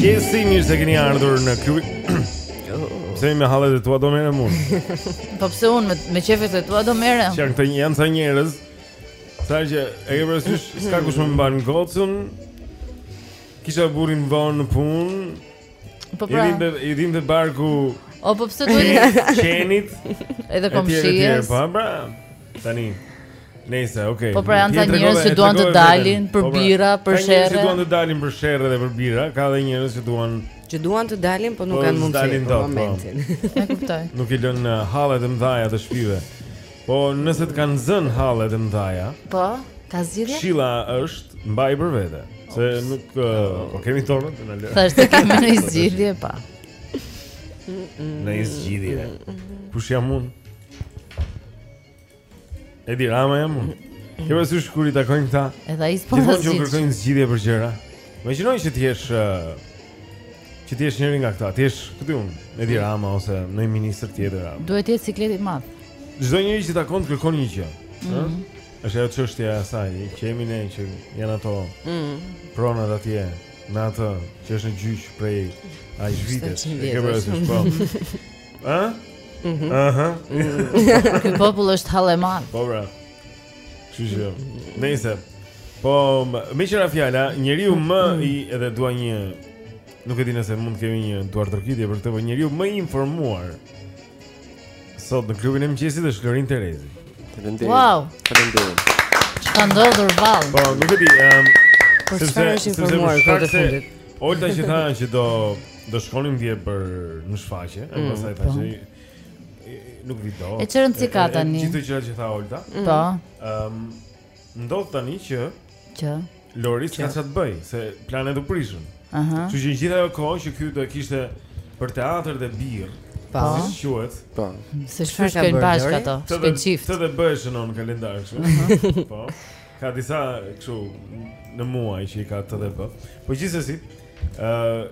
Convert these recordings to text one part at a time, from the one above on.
Mirëmëngjesi, mirë se keni ardhur në klub. Pse me hallet e tua do merrem unë? Po pse unë me me qefet e tua do merrem? Janë këta janë ca njerëz Sa që e ke parasysh, s'ka kush më mban gocën. Kisha burrin vonë në punë. Po pra. I dhimbe, i dhimbe barku. O po pse duhet? Qenit. Edhe komshies. Po pra. Tani. Nëse, okay. Po pra janë ca njerëz që duan të dalin për po pra, birra, për sherrë. Ka njerëz që duan të dalin për sherrë dhe për birra, ka edhe njerëz që duan që duan të dalin, po nuk po, kanë mundësi në po. momentin. E kuptoj. Nuk i lënë uh, hallet e mëdha të shpive. Po nëse të kanë zënë hallet e mëdha. Po, ka zgjidhje. Këshilla është mbaji për vete, se nuk po kemi tonat të na lë. Thashë të kemi një zgjidhje pa. Po. Një zgjidhje. Kush jam unë? Edi Rama jam unë. Kjo është kur i takojnë këta. Edhe ai s'po. Gjithmonë që kërkojnë zgjidhje për gjëra. Imagjinoj që të jesh që të jesh njëri nga këta, të jesh këtu unë, Edi mm. Rama ose ndonjë ministër tjetër. Duhet të jetë siklet i madh. Çdo njeri që takon të kërkon një gjë, ëh? Mm. Është ajo çështja e asaj, që jemi ne që janë ato. Ëh. Mm. Pronat atje, me atë që është në gjyq prej X vitesh. E ke parasysh po. Ëh? Ëh. Ëh. Ky popull është hallemadh. Po pra. Kështu që, nëse po më që ra fjala, njeriu më i edhe dua një nuk e di nëse mund të kemi një duartrokitje për këtë, po njeriu më i informuar sot në klubin e mëngjesit është Loris Terezi. Faleminderit. Wow. Faleminderit. Ç'ka ndodhur vallë? Po, nuk e di. Um, pse është informuar për të fundit? Olta që tha që do do shkonim dje për një shfaqje, mm, pastaj thashë po. Nuk vij dot. E çrën si ka tani. Gjithë gjërat që tha Olta. Mm. Po. Ëm um, ndodh tani që që Loris s'ka ça t'bëjë se planet u prishën. Aha. Që që gjithë ajo kohë që ky do e kishte për teatr dhe birrë. Po. Si quhet? Po. Se ç'i quan bashkë ato? Të çift. Të dhe b e shënon kalendar kështu. Po. Ka disa kështu në muaj që i ka të dhe b. Po gjithsesi, ë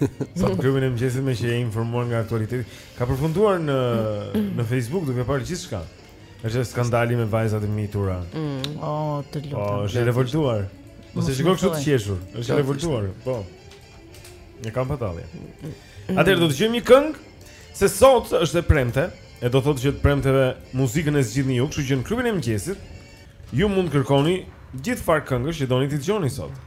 S'ra në temën e mëgjesit meqë e informuar nga aktualiteti Ka përfunduar në, në Facebook duke parë gjithçka është skandali me vajzat e mitura mm. O, oh, të lutem O, oh, është e revoltuar Mos e shiko kështu të qeshur është e revoltuar Po Një kam patalje mm. Atëherë do dëgjojmë një këngë Se sot është e premte E do të thotë që të premteve muzikën e zgjidhni ju Kështu që në klubin e mëgjesit Ju mund të kërkoni çfarë kënge që doni të dëgjoni sot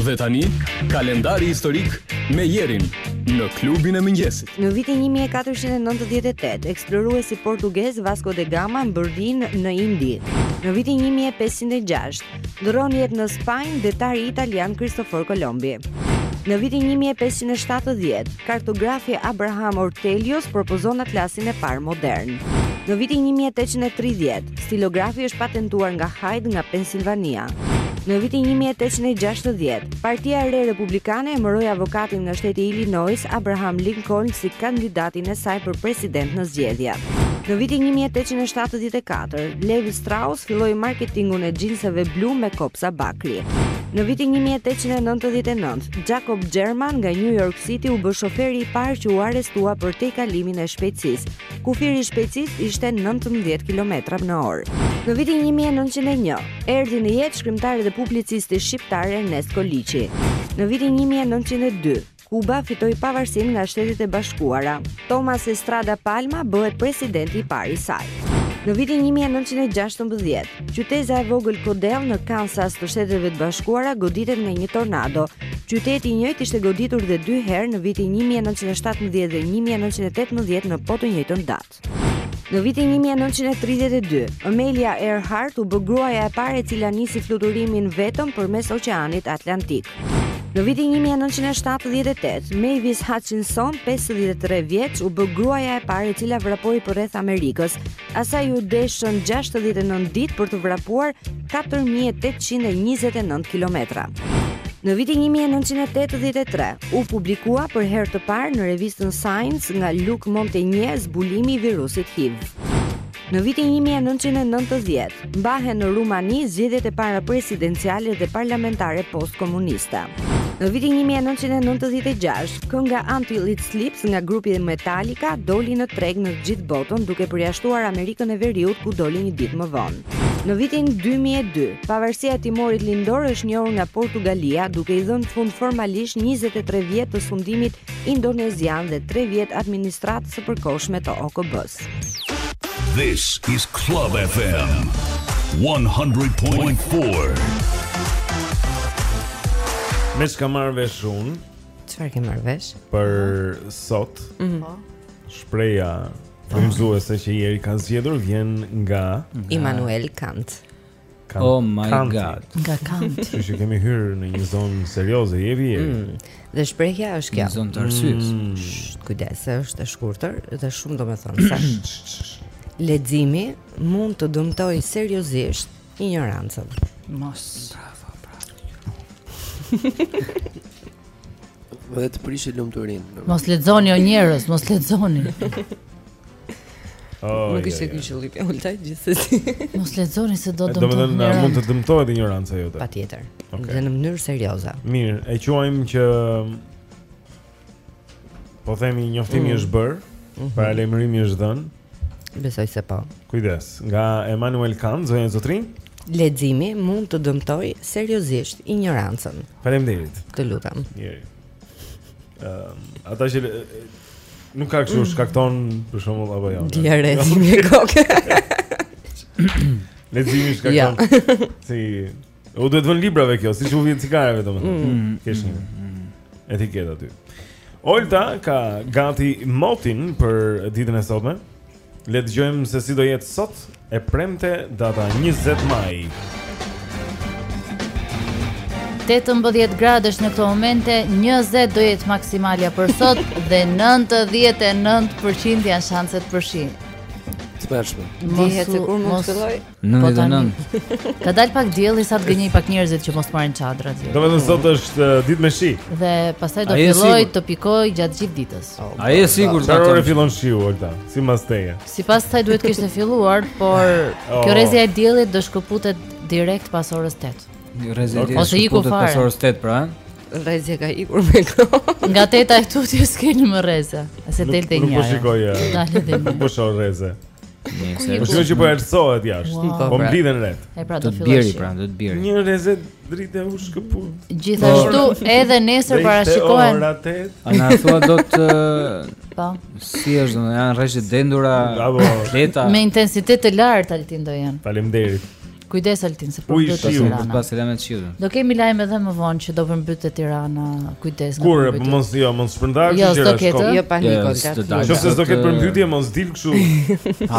Dhe tani, kalendari historik me Jerin në klubin e mëngjesit. Në vitin 1498, eksploruesi portugez Vasco de Gama mbërrin në Indi. Në vitin 1506, ndërron jetë në Spanjë detari italian Kristofor Kolombi. Në vitin 1570, kartografi Abraham Ortelius propozon atlasin e parë modern. Në vitin 1830, Stilografi është patentuar nga Hyde nga Pensilvania. Në vitin 1860, Partia e Re Republikane emëroi avokatin nga shteti i Illinois, Abraham Lincoln, si kandidatin e saj për president në zgjedhje. Në vitin 1874, Levi Strauss filloi marketingun e xhinseve blu me kopsa bakri. Në vitin 1899, Jacob German nga New York City u bë shoferi i parë që u arrestua për tejkalimin e shpejtësisë, Kufiri i shpejtësisë ishte 19 kilometra në orë. Në vitin 1901, erdhi në jetë shkrimtari dhe publicisti shqiptar Ernest Koliqi. Në vitin 1902, Kuba fitoi pavarësinë nga Shtetet e Bashkuara. Tomas Estrada Palma bëhet presidenti i parë i saj. Në vitin 1916, Qyteza e vogël Codell në Kansas të Shteteve të Bashkuara goditet nga një tornado. Qyteti i njëjtë ishte goditur dhe dy herë në vitin 1917 dhe 1918 në po të njëjtën datë. Në vitin 1932, Amelia Earhart u bë gruaja e parë e cila nisi fluturimin vetëm përmes Oqeanit Atlantik. Në vitin 1978, Mavis Hutchinson, 53 vjeç, u bë gruaja e parë e cila vrapoi përreth Amerikës, Asaj iu deshën 69 ditë për të vrapuar 4829 kilometra. Në vitin 1983 u publikua për herë të parë në revistën Science nga Luc Montagnier zbulimi i virusit HIV. Në vitin 1990 Mbahen në Rumani zgjedhjet e para presidenciale dhe parlamentare post-komuniste. Në vitin 1996, kënga Until It Sleeps nga grupi Metallica doli në treg në gjithë botën duke përjashtuar Amerikën e Veriut ku doli një ditë më vonë. Në vitin 2002, pavarësia e Timorit Lindor është njohur nga Portugalia duke i dhënë fund formalisht 23 vjet të sundimit indonezian dhe 3 vjet administratës së përkohshme të OKB-së. This is Club FM 100.4. Me ç'kam marrë vesh unë Çfarë ke marrë vesh? Për sot mm -hmm. Po. Shprehja frymëzuese që Jeri ka zgjedhur Vjen nga Immanuel Kant Kant. Oh my god. Kanti. Nga Kant. Kështu që kemi hyrë në një zonë serioze, Jeri, Jeri. Mm. Dhe shprehja është kjo. Në zonë të arsyes. Mm. Shht, kujdes, se është e shkurtër dhe shumë domethënëse. Leximi mund të dëmtojë seriozisht injorancën. Mos. Bravo, bravo. Dhe të prish lumturinë. Mos lexoni o njerëz, mos lexoni. Oh, nuk ishte ky qëllimi, Olta, gjithsesi. Mos lexoni se do të dëmtojë. Do mund të dëmtohet injoranca jote. Patjetër. Okay. Dhe në mënyrë serioze. Mirë, e quajmë që po themi njoftimi mm. është bërë, mm -hmm. paralajmërimi është dhënë. Besoj se po. Kujdes, nga Emanuel Kant, zonja, zotërinj. Leximi mund të dëmtojë seriozisht injorancën. Faleminderit. Të lutem. Mirë. Ehm, ata që nuk ka kështu shkakton për shembull apo jo. Diarre me kokë. Leximi shkakton. Si u duhet vënë librave kjo, siç u vihet cigareve domethënë. Mm. Mm. Të kesh një mm. etiketë aty. Olta ka gati motin për ditën e sotme. Le të dëgjojmë se si do jetë sot e premte data 20 maj. 18 gradësh në këto momente, 20 do jetë maksimalja për sot dhe 99% janë shanset për shi. Të përshme. Dihet se kur mund të fillojë? 99. Ka dalë pak dielli sa të gënjejë pak njerëzit që mos marrin çadra atje. Domethënë sot është uh, ditë me shi. Dhe pastaj do fillojë të pikojë gjatë gjithë ditës. Oh, A je e sigurt se sot fillon shiu Olta? Sipas teje. Sipas saj duhet të kishte filluar, por oh. kjo rrezja e diellit do shkëputet direkt pas orës 8. Rrezja e diellit shkëputet pas orës 8 pra. Rrezja ka ikur me kohë. Nga teta e tutje s'ke një më rreze. Se del te një. Nuk po shikoj. Nuk po shoh rreze. Nëse është gjë që po errësohet jashtë, po, po pra. mblidhen retë. Pra do të bjerë pra, do të bjerë. Një rreze drite u shkëput. Gjithashtu po. edhe nesër parashikohen. A na thua do të Po. Si është domethënë janë reshje të dendura, të lehta. Me intensitet të lartë Altin do janë. Faleminderit. Kujdes Altin se po do të shkojmë në pas Tirana të shiu. Do kemi lajm edhe më vonë që do përmbytet Tirana. Kujdes. Kur po mos jo, mos shpërndaj jo, gjëra shkon. Jo, s'do ketë, jo panikun. Jo, s'do ketë përmbytje, mos dil kështu.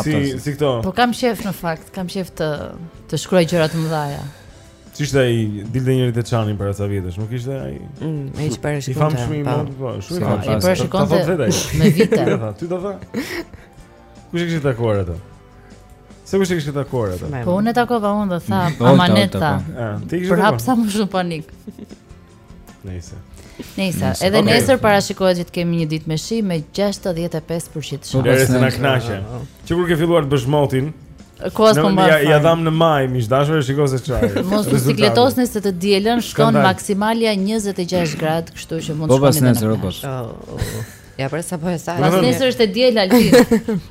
Si si këto. Po kam qejf në fakt, kam qejf të të shkruaj gjëra të mëdha. Ishte ai, dilte njëri te Çani para ca vjetësh, nuk ishte ai. Mm, ai çfarë shkon. I famshëm i mund, po, shumë i famshëm. Po shkon. Me vite. Ty do të. Kush e kishte takuar atë? Se kush e kishte takuar atë? Po unë e takova unë dhe tha Amaneta. Po. Ti kishe takuar. Përhapsa më shumë panik. Nëse. Nëse, edhe okay. nesër parashikohet që të kemi një ditë me shi me 65% shans. Edhe se na kënaqe. Që kur ke filluar të bësh motin, ku as po mbaj. Ja dhamë në maj, miq të dashur, e shikoj se çfarë. Mos të sikletosni se të dielën shkon maksimalja 26 gradë, kështu që mund të shkoni. Po pas nesër, po. Ja pra sapo e tha. Pasnesër është e diel Altin.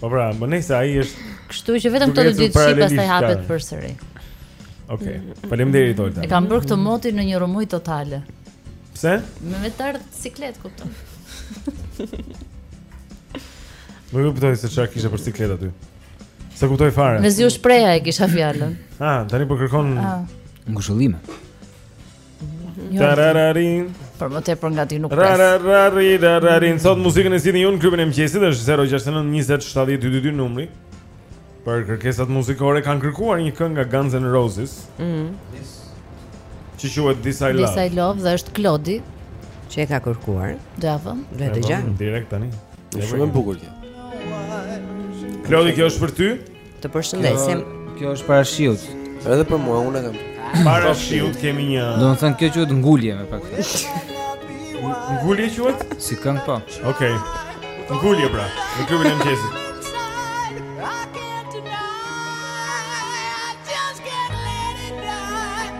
Po pra, më nesër ai është. Kështu që vetëm këto ditë shi pastaj hapet përsëri. Okej. Okay. Faleminderit Olta. E kam bërë këtë motin në një rrëmujë totale. Pse? Me vetar ciklet kupton. Më nuk kuptoj se çfarë kisha për ciklet aty. S'e kuptoj fare. Mezi u shpreha e kisha fjalën. Ah, tani po kërkon ah. ngushëllime. Tarararin. Për më tepër nga ti nuk pres. Tarararin, tarararin. Sot muzikën e zgjidhni ju në klubin e mëngjesit është 069 20 70 222 numri. Për kërkesat muzikore kanë kërkuar një këngë nga Guns N' Roses. Mhm. Që quhet This I Love. This I Love dhe është Klodi që e ka kërkuar. Do ja vëm. Do e dëgjojmë direkt tani. Është shumë e bukur kjo. Klodi, kjo është për ty? Të përshëndesim. Kjo është para shiut. Edhe për mua unë kam. Para shiut kemi një. Domethënë kjo quhet ngulje me pak. Ngulje quhet? Si këngë po. Okej. Ngulje pra. Në klubin e mëngjesit.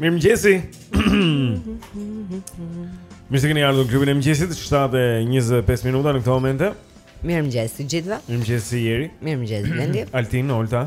Mirëmëngjesi Mirë se keni ardhur në klubin e mëngjesit 7.25 minuta në këto momente Mirëmëngjesi gjithëve Mirëmëngjesi Jeri Mirëmëngjesi Blendi Altin, Olta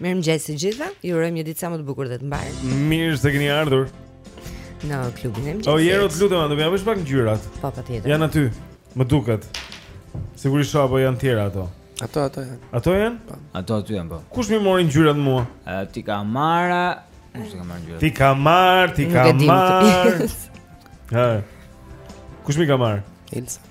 Mirëmëngjes të gjithëve. Ju urojmë një ditë sa më të bukur dhe të mbarë. Mirë se keni ardhur. Në klubin e mëngjesit. O Jero, të lutem, do të japësh pak ngjyrat. Po, patjetër. Janë aty. Më duket. Sigurisht apo janë tjera ato. Ato ato janë. Ato janë? Po. Ato aty janë po. Kush m'i mori ngjyrat mua? A t'i ka marrë? Kush ka marrë ngjyrat? T'i ka marrë, t'i ka marrë. Ha. Kush m'i ka marrë? Elsa.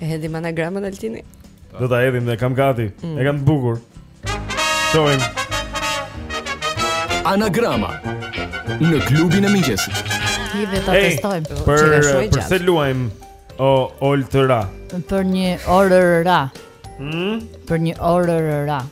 E hedhim anagramën Altini. Do ta hedhim e kam gati. Mm. E kam të bukur. Shohim. Anagrama në klubin e mëngjesit. Ti vetë ta testojmë. Hey, për për se luajmë o Olta. Për një orë ra. Hm? Për një orë ra.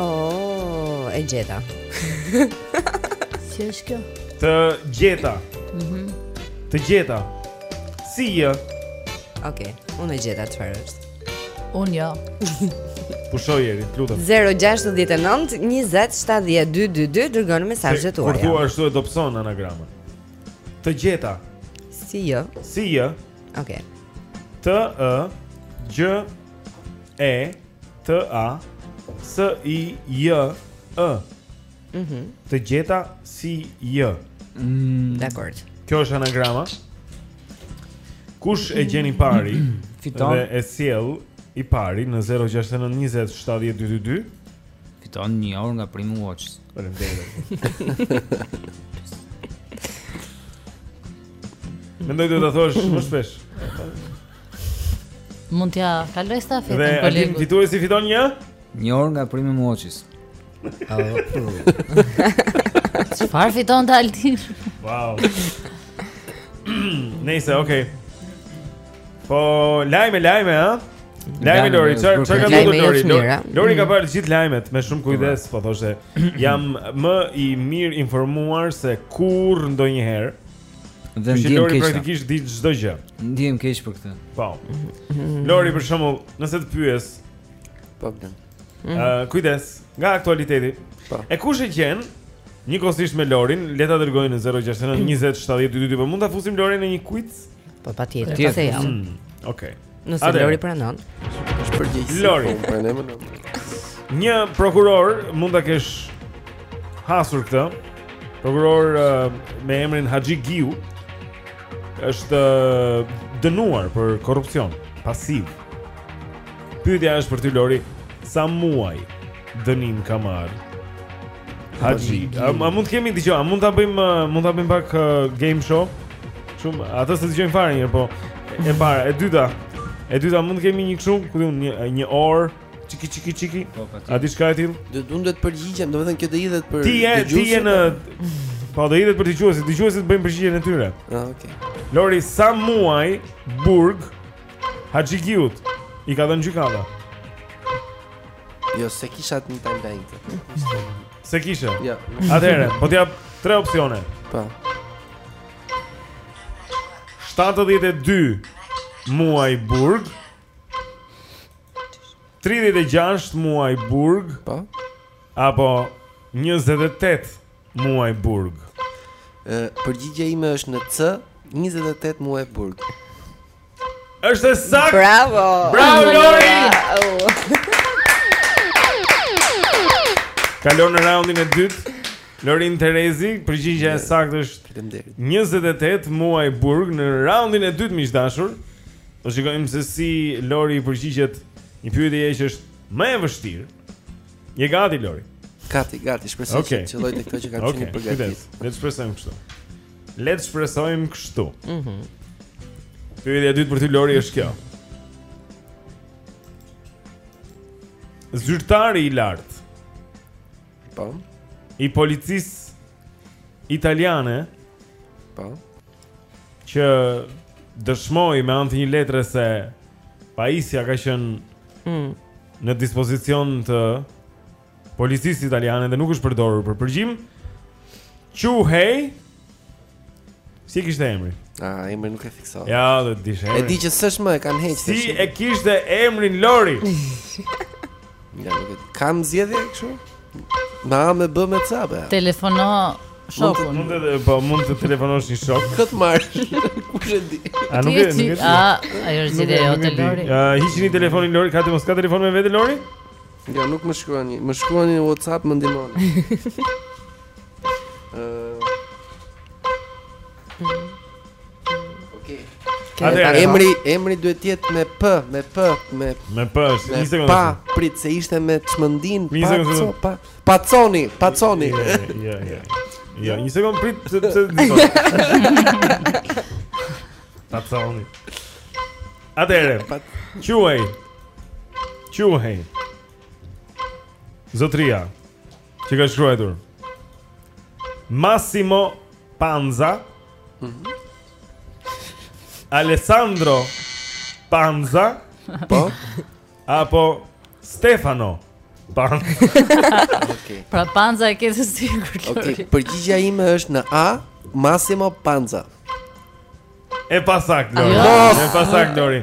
Oh, e gjeta. si është kjo? Të gjeta. Mhm. Mm të gjeta. Si je? Okej, okay, unë e gjeta çfarë është. Unë jo. Pushoj eri, të lutem. 069 20 70 222 dërgoni mesazhet tuaja. Por thua ashtu e dobson anagramën. Të gjeta. Si je. Si je. Okej. Okay. T E G E T A S I J E. Mhm. Të gjeta si je. Mm. Dakor. Kjo është anagrama. Kush e gjen i pari? Fiton. Dhe e sjell i pari në 069 20 70 222. Fiton një orë nga Prime Watch. Faleminderit. Mendoj do ta thoshe më shpesh. Mund t'ja kaloj stafetën kolegut. Dhe Altin fitues i fiton një? Një orë nga Prime Watch. Çfarë fiton ti Altin? Wow. Nëse, okay. Po lajme, lajme, ha? Lajme Lori, çfarë çfarë ka ndodhur Lori? Lori ka mm. parë gjithë lajmet me shumë kujdes, po thoshte, jam më e mirinformuar se kurrë ndonjëherë. Dhe ndihem keq. Lori praktikisht di çdo gjë. Ndihem keq për këtë. Po. Lori për shembull, nëse të pyes. Po. Ëh, mhm. uh, kujdes, nga aktualiteti. Po. E kush e gjen? Njëkohësisht me Lorin, le ta dërgojnë në 069 20 70 222, po mund ta fusim Lorin në një quiz? Po patjetër, pse jo? Mm, okej. Okay. Nëse Lori pranon. Është përgjegjësi. Lori po, pranon. Një prokuror mund ta kesh hasur këtë. Prokuror uh, me emrin Haxhi Giu është uh, dënuar për korrupsion pasiv. Pyetja është për ty Lori, sa muaj dënim ka marrë? Haxhi, a, a mund të kemi dëgjoj, a mund ta bëjmë uh, mund ta bëjmë pak uh, game show? Shumë, atë s'e dëgjojmë fare njëherë, po E para, e dyta E dyta mund të kemi një kështu, ku di unë një, një orë çiki, çiki, çiki po, a diçka e tillë? Do duhet të përgjigjem, domethënë kjo do të lidhet për Ti je, ti je në Po do lidhet për dëgjuesit, dëgjuesit bëjmë përgjigjen e tyre A, ah, okej okay. Lori, sa muaj burg Haxhi Giut i ka dhënë gjykata? Jo, s'e kisha të një timeline të. S'e kishe. Ja. Atëherë, po të jap tre opsione. Po. 72 muaj burg. 36 muaj burg. Po. Apo 28 muaj burg. Ë, përgjigjja ime është në C, 28 muaj burg. Është saktë. Bravo. Bravo Lori. Kalon në raundin e dytë. Lori Terezi, përgjigja e saktë është 28 muaj burg në raundin e dytë miq të dashur. Do shikojmë se si Lori përgjigjet një pyetje që është më e vështirë. Je gati Lori? Gati, gati, shpresoj okay. të qëlloj te këto që kanë okay. qenë përgatitur. Le të shpresojmë kështu. Le të shpresojmë kështu. Mhm. Mm Pyetja e dytë për ty Lori është kjo. Zyrtari i lartë. Po. I policisë italiane. Po. Që dëshmoi me anë të një letre se pajisja ka qenë mm. në dispozicion të policisë italiane dhe nuk është përdorur për përgjim. Quhej Si e kishte emrin? Ah, emrin nuk e fiksoj. Ja, do të dish emrin. E di që s'është më, e kanë heqë. Si e kishte emrin Lori? Ja, nuk e di. Kam zgjedhje kështu? Na me bë me cabe. Telefono shokun. Mund të po mund të telefonosh një shok. Kë të marr. Kush e di? A nuk e di? A ajo është zgjedhja jote Lori? Ah, hiqni telefonin Lori, ka të mos ka telefon me vete Lori? Jo, nuk më shkruani, më shkruani në WhatsApp më ndihmoni. Ëh. Okej. Atëherë, emri, emri duhet të jetë me p, me p, me me p, një sekondë. Pa, prit se ishte me çmendin, pa, co, pa. Paconi, paconi. Ja, ja. Ja, një sekondë prit se se di. Paconi. Atëherë, quhej Quhej Zotëria Që ka shkruajtur Massimo Panza mm -hmm. Alessandro Panza Po Apo Stefano Panza okay. Pra Panza e ke të sigurt okay. Përgjigja ime është në A Massimo Panza E pasaktë, Lori E pasaktë, Lori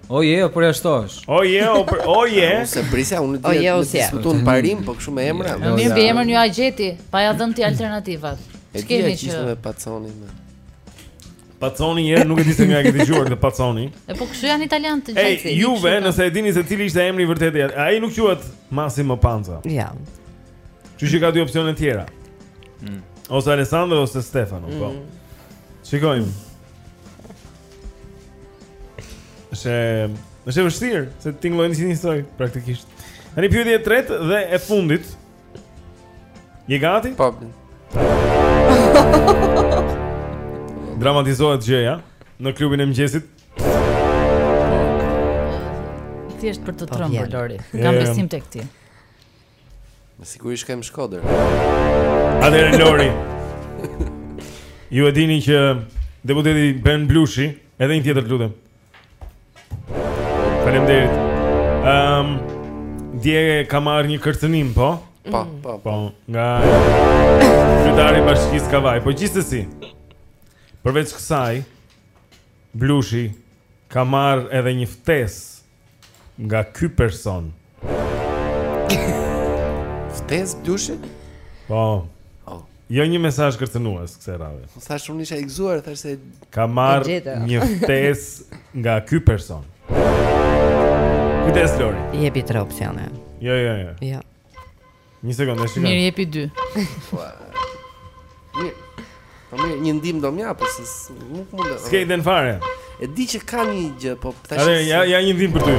O je, o përjashtohesh. O je, o për, o je. S'e prisja unë di të diskuton parimin, po kështu me emra. Unë mbiemrin jua gjeta, pa i dhënë ti alternativat. Ç'kemi që? Kishte me Paconi më. Paconi herë nuk e di se nga e ke dëgjuar këtë Paconi. E po kështu janë italianët të gjithë. Ej, juve, nëse e dini se cili ishte emri i vërtetë, ai nuk quhet Massimo Panza. Ja. Ju keni dy opsione të tjera. Mm. Ose Alessandro ose Stefano, po. Mm. Shikojmë. Se është e vështirë, se tingëllojnë si njësoj, praktikisht Në pyetja e tretë dhe e fundit Je gati? Po Dramatizohet gjëja Në klubin e mëngjesit Thjesht për të trembur, Lori Kam besim tek ti Me siguri shkojmë Shkodër. Atëherë Lori. Ju e dini që deputeti Ben Blushi, edhe një tjetër të lutem. Faleminderit. Ehm, um, dje ka marrë një kërcënim, po? Po, mm. po, po. Nga Kryetari i Bashkisë Kavajë, po gjithsesi. Përveç kësaj, Blushi ka marrë edhe një ftesë Nga ky person. Ftesë Blushi? Po. Oh. Jo një mesazh kërcënues kësaj radhë. Po thashë unë isha i gëzuar, thashë se ka marrë një ftesë nga ky person. Kujdes Lori. Jepi tre opsione. Jo, jo, jo. Jo. Një sekond, e shikoj. Mirë, jepi dy. Mirë. Po mirë, një ndihmë do më japë, se nuk mund të. S'ke idenë fare. E di që ka një gjë, po tash. Are, ja ja një ndihmë për ty.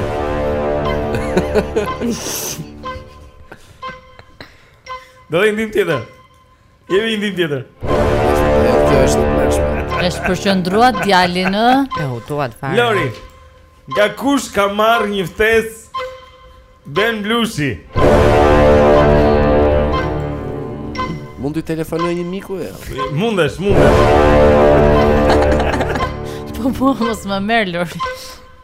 Do një ndihmë tjetër. Kemi një ndihmë tjetër. Kjo është mëshme. Është përqendruar djalin ë. E hutuat fare. Lori. Nga kush ka marrë një ftesë Ben Blushi? Mund të telefonoj një mik unë? Mundesh, mundesh. Po po, mos më merr Lori.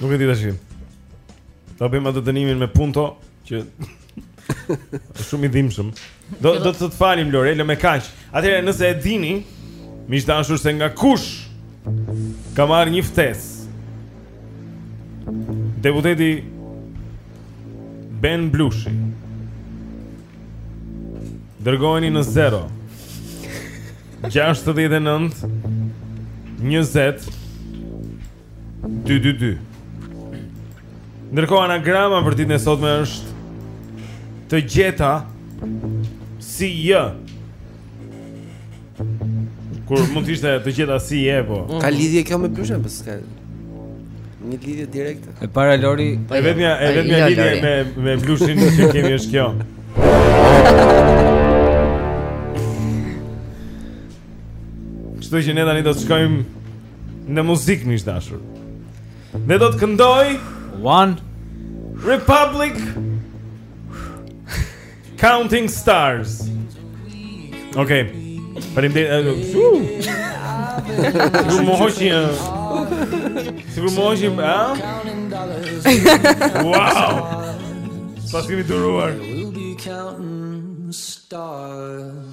Nuk e di tash. Ta bëjmë atë dënimin me punë, po që është shumë i dhimbshëm. Do do të të falim Lori, lëmë me kaq. Atëherë nëse e dini, miq të dashur se nga kush ka marrë një ftesë. Deputeti Ben Blushi. Dërgojeni në 069 20 222. Ndërkohë anagrama për ditën e sotme është të gjeta si j. Kur mund të ishte të gjeta si j po. Ka lidhje kjo me Blushin, po s'ka. Një lidhje direkte. E para Lori, E vetmja e vetmja lidhje Lori. me me Blushin që kemi është kjo. Kështu që ne tani do të shkojmë Në muzikë miq të dashur. Ne do të këndoj One Republic Counting Stars. Okej. Okay. Faleminderit. Ju më hoqi. Sigur më hoqi, a? Wow. Pas kemi duruar. We'll be counting stars.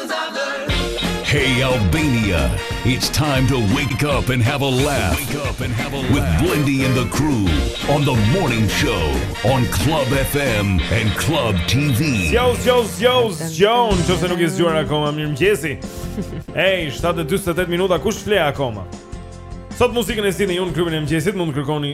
Hey Albania, it's time to wake up and have a laugh. Wake up and have a laugh with Blindy and the crew on the morning show on Club FM and Club TV. Zgjo zgjo zgjo zgjo, nëqoftëse nuk je zgjuar akoma mirëmëngjesi. Ej, 7:48 minuta, kush fle akoma? Sot muzikën e zgjidhni ju në klubin e mëngjesit, mund të kërkoni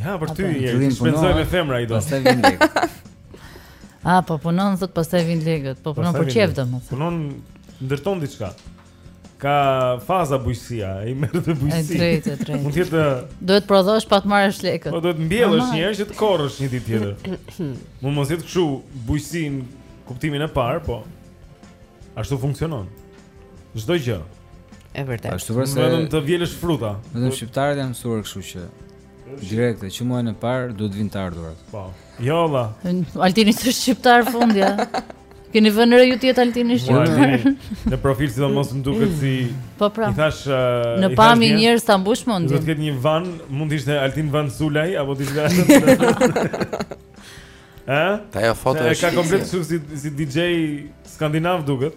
Ja, për ty, jeri, shpenzoj me femra i do Pastaj vijnë lekët A, po punon, thotë, pastaj vijnë lekët Po punon për qejf, domethënë Punon, ndërton diçka Ka faza bujqësia, e merr te bujqësia E drejtë, e drejtë Mund të jetë Duhet të prodhosh pa të marrësh lekët Po duhet të mbjellësh njëherë që të korrësh një ditë tjetër Mund mos jetë kështu bujqësi në kuptimin e parë, po Ashtu funksionon Çdo gjë. E vërtet. Ashtu pra se vetëm të vjelësh fruta. Vetëm shqiptarët janë mësuar kështu që direkte që muajin e parë duhet të vinë të ardhurat. Po. Jo valla. Altini është shqiptar fundi, a? Keni vënë re ju të jetë Altini shqiptar. Në profil sidomos më duket si Po pra. I thashë në pamje njëherë s'ta mbush mendjen. Do të ketë një van, mund të ishte Altin Van Sulaj apo diçka. Ë? Ta ja foto është. Ka komplet kështu si si DJ skandinav duket.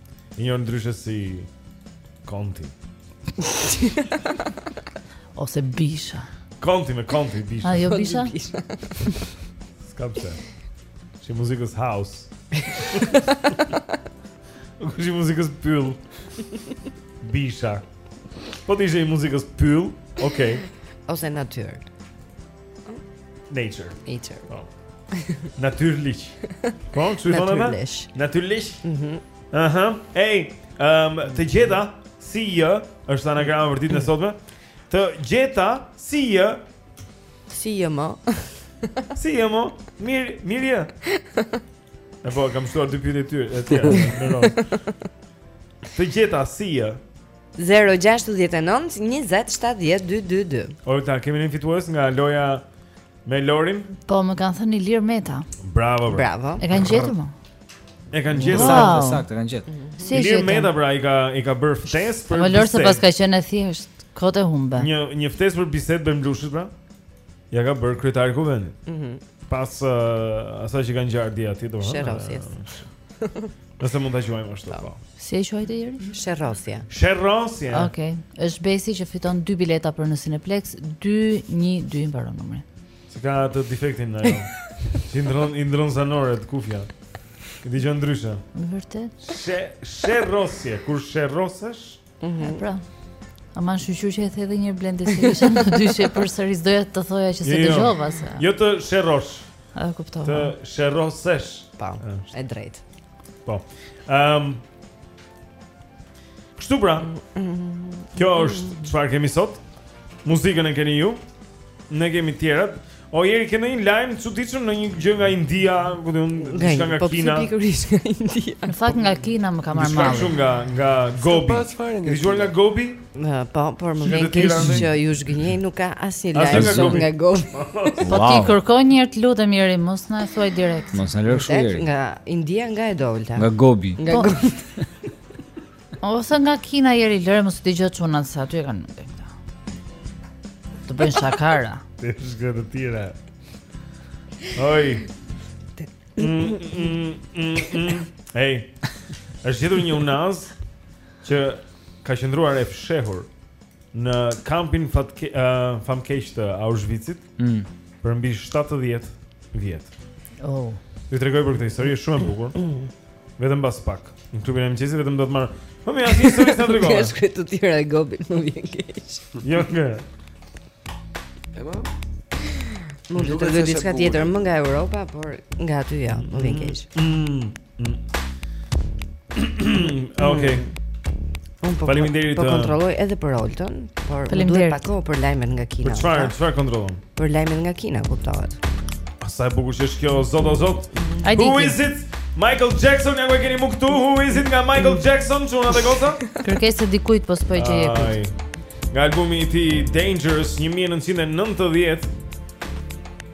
I njohur ndryshe si Konti Ose Bisha Konti me Konti Bisha A jo Bisha? S'ka pse Është i muzikës House Nuk është i muzikës pyll Bisha Po të ishe i muzikës pyll Okej. Ose natyrë Nature. Nature. Po. Natürlich. Po, ç'thonë ata? Natürlich. Mhm. Aha. Ej, ehm, të gjeta si je është anagrama për ditën e sotme. Të gjeta si je si je më. Si je më? Mirë, mirë je. E po, kam shtuar dy pyetje të tjera, në rrë. Të gjeta si je 0 6 9 20 70 2 2 2 Olta, kemi një fitues nga loja me Lorin? Po, më kanë thënë Ilir Meta Bravo, bravo, bravo. E kanë gjetur më? E kanë gjetur wow. saktë, saktë, e kanë gjetur. Mhm. Si Ilir Meta pra i ka i ka bërë ftesë për. Po Lori se paska qenë e thjeshtë, kot e humbe. Një një ftesë për bisedë Ben Blushit pra? Ja ka bërë kryetari i kuvendit. Mhm. Mm Pas uh, asaj që ka ngjarë dje aty domethënë. Sherrosje. Nëse mund ta quajmë ashtu. Po. po. Si e quajte Jeri? Sherrosje. Sherrosje. Okej. Okay. Është Besi që fiton dy bileta për në Cineplex 212 i mbaron numri. Se ka atë defektin ajo. Që ndërron i ndërron zanoret te kufja. I dëgjon ndryshe. Vërtet. She sherrosje, kur sherrosesh Mhm. Pra. Ama shyqyr që e the edhe një Blendi se isha në dyshe përsëri s'doja të thoja që se jo, jo. dëgjova se. Jo të sherrosh. A kuptova. Të sherrosesh. Po. E drejtë. Po. Ehm. Um, Kështu pra. Kjo është çfarë kemi sot? Muzikën e keni ju? Ne kemi tjerat. O jeri ke ndonjë lajm të çuditshëm ndonjë gjë nga India, ku di unë, diçka nga po, Kina. Po pikërisht nga India. Në fakt nga Kina më ka marrë malli. Diçka shumë nga nga Gobi. Ti thua nga Gobi? Po, por më vjen keq që ju zhgënjej nuk ka asnjë lajm nga Gobi. Nga Gobi. Po ti kërko një herë të lutem jeri, mos na thuaj direkt. Mos na lësh jeri. Nga India nga e do Olta. Nga Gobi. Nga po. Gobi. Ose nga Kina jeri lëre mos i dëgjo çunat se aty e kanë mendjen këta. Të bëjnë shakara. Diçka të tjera. Oj. Ej. Është gjetur një unazë që ka qëndruar e fshehur në kampin fatke, uh, famkeq të Auschwitzit mm. për mbi 70 vjet. Oh. Ju tregoj për këtë histori, është shumë e bukur. Vetëm pas pak. Në klubin e mëngjesit vetëm do të marr. Po më asnjë histori s'e tregon. Shkretëtira e Gobit, më vjen keq. Jo kë. Ema. Mund të tregoj diçka tjetër më nga Europa, por nga aty ja, jo, më vjen mm, keq. Mm, mm. Okej. Unë po, Faleminderit. Po kontrolloj edhe për Oltën, por më duhet pak kohë për lajmet nga Kina. Për çfarë? Çfarë kontrollon? Për lajmet nga Kina, kuptohet. Sa e bukur që është kjo zot o zot. Who is it? Michael Jackson, ja ku e keni mu këtu. Who is it nga Michael Jackson? Çuna te goza? Kërkesë dikujt po s'po i qepem. Nga albumi i tij Dangerous 1990.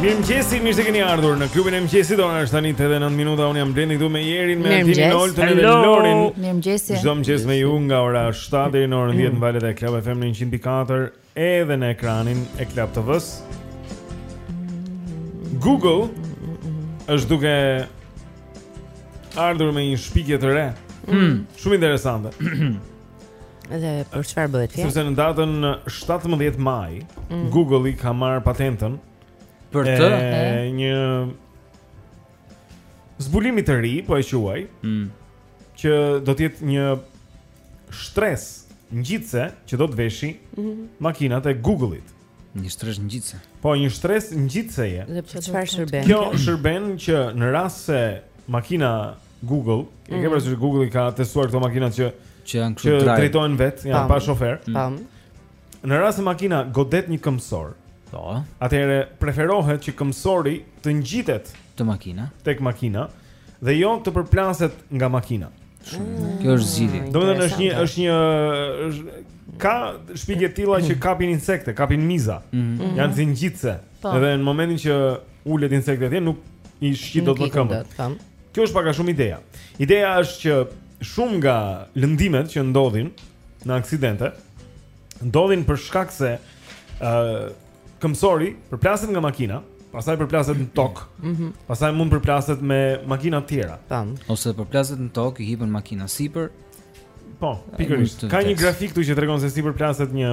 Mirëmëngjesi, mirë se keni ardhur në klubin e mëngjesit Ora është tani 8 edhe 9 minuta Unë jam blendi këtu me jerin, me Antin Oltën dhe Lorin Mirëmëngjes Çdo mëngjes me ju nga ora 7 deri në orën 10 në valët e Club FM në 104 Edhe në ekranin e Club TV-së Google është duke ardhur me një shpikje të re mm. Shumë interesante Dhe për çfarë bëhet fjalë? Sepse në datën 17 maj, mm. Google-i ka marrë patentën për të e, një zbulimi të ri, po e quaj, mm. që do të jetë një shtresë ngjitëse që do të veshi mm -hmm. makinat e Google-it. Një shtresë ngjitëse. Po, një shtresë ngjitëseje. Dhe çfarë shërben? Kjo shërben që në rast se makina Google. Mm. E ke parasysh Google-i ka testuar këto makina që që janë auto drive. Që drejtohen vetë, janë pa shofer. Mm. Tam. Në rast se makina godet një këmbësor. Po. Atëherë preferohet që këmbësori të ngjitet te makina, tek makina dhe jo të përplaset nga makina. Shumë. Kjo është zgjidhje. Mm, Domethënë është një është një është ka shpikje të tilla që kapin insekte, kapin miza. Mm -hmm. Mhm. Janë si ngjitëse. Po. Edhe në momentin që ulet insekti atje nuk i shqit dot më këmbët. Kjo është pak a shumë ideja. Ideja është që shumë nga lëndimet që ndodhin në aksidente ndodhin për shkak se ë uh, këmbësori përplaset nga makina, pastaj përplaset në tokë, mm -hmm. pastaj mund përplaset me makina të tjera. Tan, ose përplaset në tokë, i hipën makina sipër. Po, pikërisht. Ka një grafik këtu që tregon se si përplaset një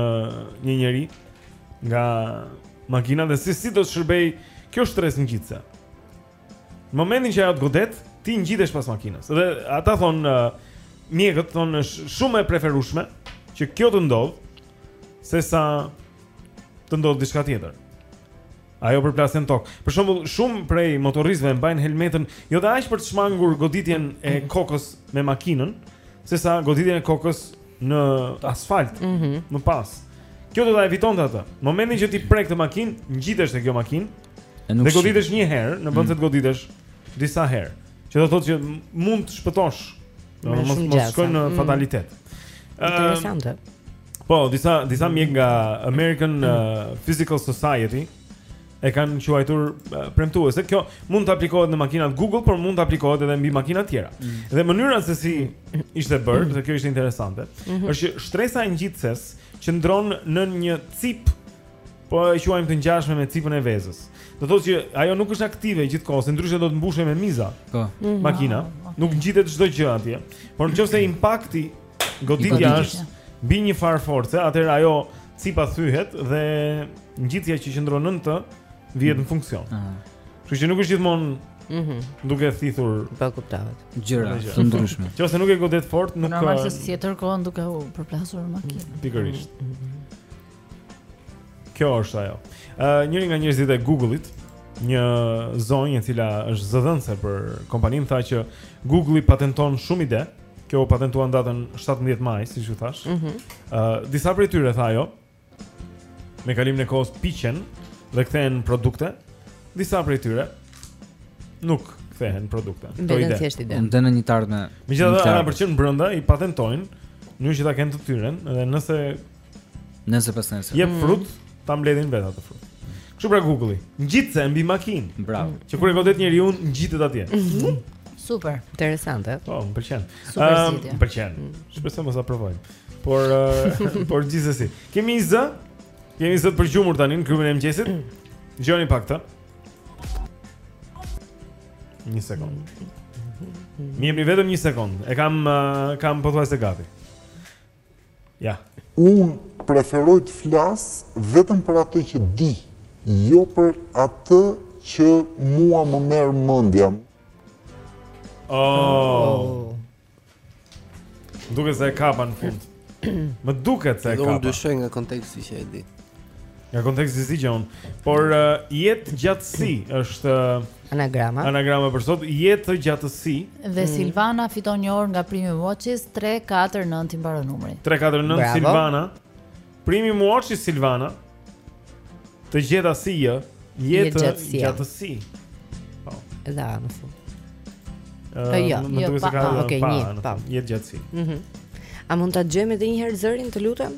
një njeri nga makina dhe si si do të shërbejë kjo shtresë ngjitëse. Në momentin që ajo të godet, ti ngjitesh pas makinës. Dhe ata thonë uh, mjekët thonë është shumë e preferueshme që kjo të ndodhë se sa të ndodhë diçka tjetër. Ajo përplasja në tokë. Për shembull, shumë prej motoristëve mbajnë helmetën jo dhe aq për të shmangur goditjen e kokës me makinën, se sa goditjen e kokës në asfalt. Mm -hmm. Më pas. Kjo do ta evitonte atë. Momentin që ti prek këtë makinë, ngjitesh te kjo makinë. Dhe goditesh një herë, në vend se të mm. goditesh disa herë. Që do thotë që mund të shpëtosh. Do të mos mos shkojë në mm. fatalitet. Interesante. Po, disa disa mjekë nga American mm. uh, Physical Society, mm e kanë quajtur premtuese. Dhe kjo mund të aplikohet në makinat Google, por mund të aplikohet edhe mbi makina të tjera. Mm. Dhe mënyra se si ishte bërë, mm. se kjo ishte interesante, mm -hmm. është që shtresa e ngjitëses qëndron në një cipë po e quajmë të ngjashme me cipën e vezës. Do thotë që ajo nuk është aktive gjithkohë, se ndryshe do të mbushej me miza. Po. Mm -hmm. Makina nuk ngjitet çdo gjë atje. Por në qoftë se impakti goditja është mbi njëfarë force, atëherë ajo cipa thyhet dhe ngjitja që qëndron nën të vihet në funksion. Ëh. Kështu që nuk është gjithmonë Mhm. duke thithur Pa kuptohet. Gjëra Gjëra. të ndryshme. Qoftë se nuk e godet fort, Po nuk normal se s'je tërë kohën duke u përplasur në makinë. pikërisht. Kjo është ajo. Ë uh, njëri nga njerëzit e Google-it, një zonjë e cila është zëdhënëse për kompaninë tha që Google-i patenton shumë ide. Kjo u patentua në datën 17 maj, siç ju thashë. Ëh, mm -hmm. uh, disa prej tyre tha ajo me kalimin e kohës piqen dhe kthehen produkte. Disa prej tyre nuk kthehen produkte. Këto ide. Vetëm thjesht ide. Në ndonjë të ardhme. Megjithatë, ata për të qenë brenda i patentojnë, që ta kenë të tyren dhe nëse Nëse pasnesër jep frut, ta mbledhin vetë atë frut. Kështu pra Google-i. Ngjitse mbi makinë. Bravo. Që kur e godet njeriu ngjitet atje. Mhm. Super, interesante. Po, më pëlqen. Super ehm, zgjidhje. Më pëlqen. Mm. Shpresoj mos ta provojmë. Por eh, por gjithsesi. Kemi zë. Kemi zë përgjuar tani në klubin e mëngjesit. Dëgjoni pak këtë. Një sekond. Mi jepni vetëm një sekond. E kam eh, kam pothuajse gati. Ja. Unë preferoj të flas vetëm për atë që di, jo për atë që mua më merr mendja. Oh. Duket se e kapa në fund. Më duket se e kapa. Unë dyshoj nga konteksti që e di. Nga konteksti si që unë. Por uh, jetëgjatësi është... Uh, Anagrama. Anagrama për sot jetëgjatësi. Dhe mm. Silvana fiton një orë nga Prime Watches 349 i mbaron numri. 349 Silvana. Prime Watches Silvana. Të gjeta si jë, jetëgjatësi. Po. Edhe në fund. Ëh, jo, më duhet jo, të kaloj. Okej, një, po. Jetëgjatësi. Mhm. A mund ta dëgjojmë edhe një herë zërin, të lutem?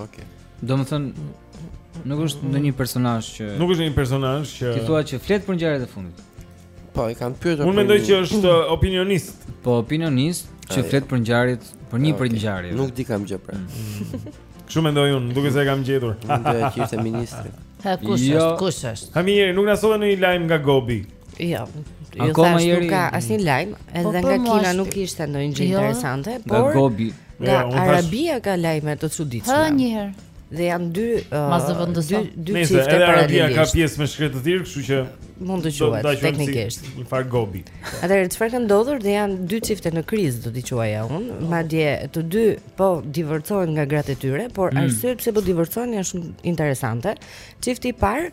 Okej. Domethënë, nuk është ndonjë personazh që... Nuk është ndonjë personazh që... Ti thua që flet për ngjarjet e fundit. Po, i kanë pyetur për një... Unë mendoj që është uh, opinionist. Po, opinionist që flet për ngjarjet, për një për ngjarjet. Nuk di kam gjë pra. Mm. Kështu mendoj unë, duket se e kam gjetur. Mendoj që ishte ministri. Ha, kush jo. është, kush është? Ha, mirë, nuk na solle ndonjë lajm nga Gobi. Jo. Ju thashë nuk ka asnjë mm. lajm, edhe po, nga Kina nuk ishte ndonjë gjë jo. interesante, por nga Gobi. Nga jo, Arabia ka lajme të çuditshme. Hë një herë. Dhe janë dy uh, dy dy çifte paralelisht. Edhe Arabia ka pjesë me shkretëtirë, kështu që mund të quhet teknikisht. Një farë Gobi. Atëherë çfarë ka ndodhur? Dhe janë dy çifte në krizë, do t'i quaja unë. Oh. Madje të dy po divorcohen nga gratë e tyre, por mm. arsyeja pse po divorcohen është shumë interesante. Çifti i parë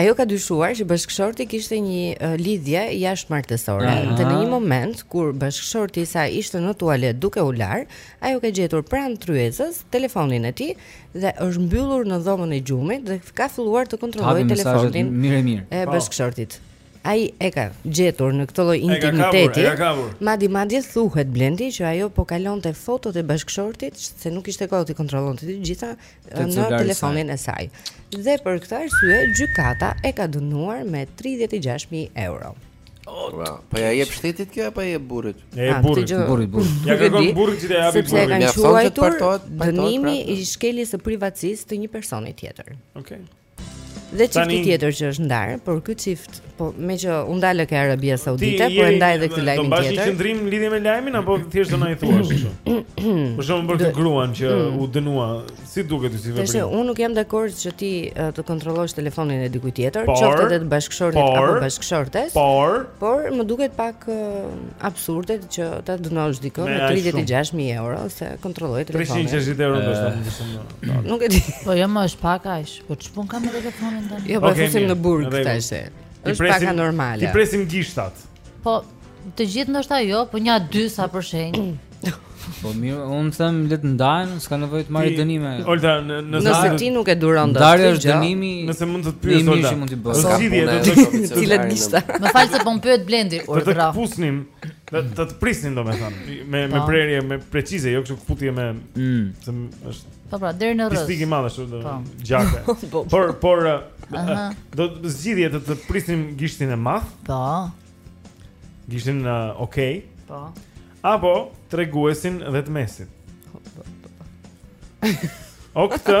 Ajo ka dyshuar që bashkëshorti kishte një uh, lidhje jashtëmartesore dhe në një moment kur bashkëshorti i saj ishte në tualet duke u larë, ajo ka gjetur pranë tryezës telefonin e tij dhe është mbyllur në dhomën e gjumit dhe ka filluar të kontrollojë telefonin. Mirë mirë. E po. bashkëshortit. Ai e ka gjetur në këtë lloj intimiteti. Madje madje thuhet Blendi që ajo po kalonte fotot e bashkëshortit se nuk kishte kohë të kontrollonte të gjitha në telefonin e saj. Dhe për këtë arsye gjykata e ka dënuar me 36000 euro. Oh, po ja jep shtetit kjo apo ja jep burrit? Ja jep burrit, burrit, burrit. Ja kërkon burrit që t'ja japë burrit. Sepse e kanë quajtur dënimi pra. i shkeljes së privatësisë të një personi tjetër. Okej. Okay. Dhe çifti tjetër që është ndarë, por ky çift, po meqë u ndala ke Arabia Saudite, po e ndaj edhe këtë lajmin tjetër. Do mbash një qëndrim lidhje me lajmin apo thjesht do na i thuash kështu? Për shembull për atë gruan që mm. u dënua, si duket ty si veprim? Tash unë nuk jam dakord që ti të kontrollosh telefonin e dikujt tjetër, qoftë edhe të bashkëshortit apo bashkëshortes. Por, por më duket pak absurde që ta dënosh dikë me 36000 euro se kontrolloi telefonin. 360 euro do të thonë. Nuk e di. Po jo më është pak aq. Po ç'pun kam me telefonin tani? Jo, po okay, fusim në burg tash. Është pak anormale. T'i presim gishtat. Po të gjithë ndoshta jo, po një dy sa për shenjë. Po mirë, unë them le të ndajmë, s'ka nevojë të marrë dënime. Olta, në në nëse ti nuk e duron dot. Ndarja është dënimi. Nëse mund të të pyes Olta. Nëse mund të bësh. Ka lidhje me cilat gishta. Më fal se po më pyet Blendi, urdhra. Do të këpusnim. Të të, të prisnim domethënë me me po. prerje më precize, jo kështu këputje me mm. se është Po pra, deri në rrëzë. Gishti i madh ashtu do po. gjake. Po, po. por por do të zgjidhje të të prisnim gishtin e madh. Po. Gishtin uh, okay. Po. Apo treguesin dhe të mesit. O këtë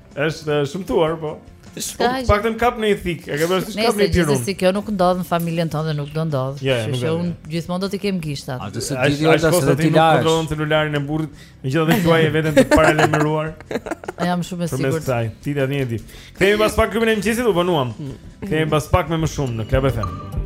Është shumtuar, po. Të paktën kap një thikë, e ke bërë si kap një pirun. Nëse si kjo nuk ndodh në familjen tonë dhe nuk do ndodh. Ja, jo, jo, Kështu që un gjithmonë do të kem gishtat. A do të di ti ata se ti la. Nuk kontrollon celularin e burrit, megjithatë thua e veten të paralajmëruar. A jam shumë e sigurt. Përmes saj, ti tani e di. Kthehemi pas pak klubin e mëngjesit u vonuam. Mm. Kthehemi pas pak me më shumë në Club FM.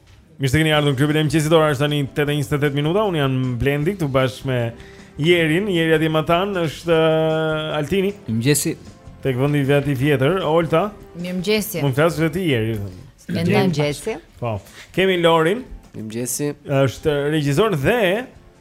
Mirë se keni ardhur në klubin e mëngjesit. Ora është tani 8:28 minuta. Un jam Blendi këtu bashkë me Jerin, Jeri atje matanë është uh, Altini. Mëngjesi. Tek vendi i vet i vjetër, Olta. Mirëmëngjesi. Mund të flasë vetë Jeri. Mëngjesi. Po. Kemi Lorin. Mëngjesi. Është regjisor dhe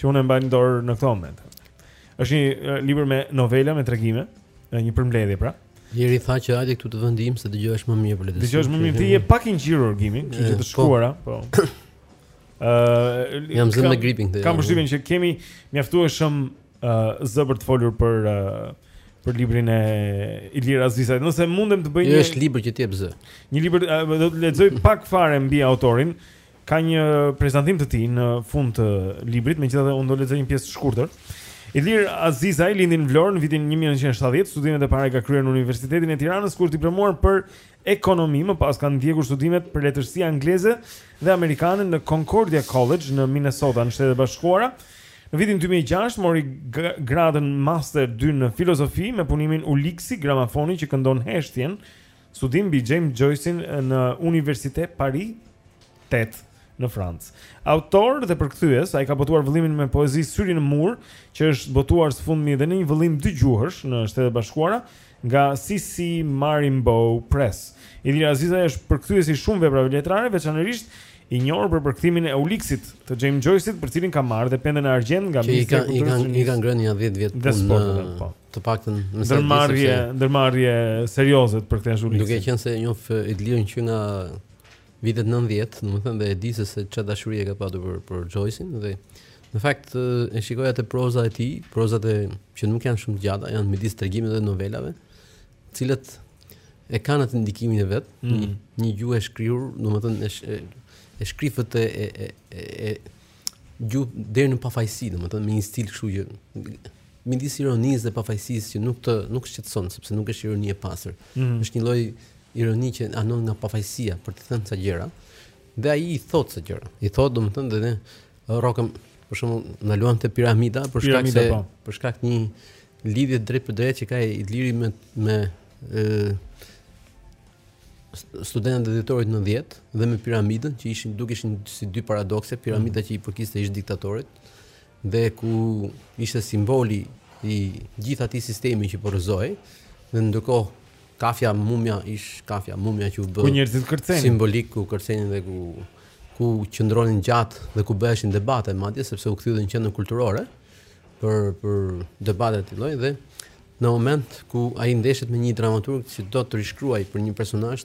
që unë e mbaj në dorë në këtë moment. Është një libër me novela me tregime, një përmbledhje pra. Jeri tha që hajde këtu te vendi im se dëgjohesh më mirë për lehtësi. Dëgjohesh më mirë ti je pak i ngjirur Gimi, kështu që të po. shkuara, po. Ëh, jam i zënë me gripin këtë. Kam përshtypjen që kemi mjaftueshëm zë për të folur për për librin e Ilir Azizaj. Nëse mundem të bëj një është libër që ti e bëzë. Një libër do të lexoj pak fare mbi autorin. Ka një prezantim të tij në fund të librit, megjithatë unë do lexoj një pjesë të shkurtër. Ilir Azizaj lindi në Vlorë në vitin 1970, studimet e para i ka kryer në Universitetin e Tiranës ku është diplomuar për ekonomi, më pas ka ndjekur studimet për letërsi angleze dhe amerikane në Concordia College në Minnesota, në Shtetet e Bashkuara. Në vitin 2006 mori gradën Master 2 në filozofi me punimin Uliksi, gramofoni që këndon heshtjen, Studim mbi James Joyce-in në Université Paris 8 në Francë. Autor dhe përkthyes, ai ka botuar vëllimin me poezi Syri në mur, që është botuar së fundmi edhe në një vëllim dy gjuhësh në Shtetet e Bashkuara nga CC Marimbo Press. Ilir Azizaj është përkthyes i shumë veprave letrare, veçanërisht i njohur për përkthimin e Uliksit të James Joyce-it, për cilin ka marrë dhe pendën e argjendtë nga Ministria e Kulturës. I ka ngrënë nja 10 vjet punë. Po. Të paktën në sa ndërmarrje, ndërmarrje serioze për këtë zhurmë. Duke qenë se e njoh Idlirin që nga vitet 90, domethënë dhe e di se se çfarë dashurie ka patur për për Joyce-in dhe në fakt e shikoj atë proza e tij, prozat e që nuk janë shumë të gjata, janë midis tregimeve dhe novelave, të cilët e kanë atë ndikimin e vet, mm. një, një gjuhë e shkruar, domethënë e e shkrifët e e e, e gjuhë deri në pafajësi, domethënë me një stil kështu që midis ironisë dhe pafajësisë që nuk të nuk shqetëson sepse nuk është ironi e pastër. Mm -hmm. Është një lloj ironi që anon nga pafajësia për të thënë ca gjëra. Dhe ai i thot ca gjëra. I thot domethënë dhe ne rrokëm për shembull ndaluam te piramida për shkak piramida, se po. për shkak një lidhje drejt për drejt që ka Idliri me me ë studentët e dhjetorit 90 dhe me piramidën që ishin duke ishin si dy paradokse piramida mm -hmm. që i përkiste ish diktatorit dhe ku ishte simboli i gjithë atij sistemi që po rrëzohej, dhe ndërkohë kafja mumja ish kafja mumja që u bë. Ku njerëzit kërcenin. Simbolik ku kërcenin dhe ku ku qëndronin gjatë dhe ku bëheshin debate madje sepse u kthye në qendër kulturore për për debate të lloj dhe në moment ku ai ndeshet me një dramaturg që do të rishkruajë për një personazh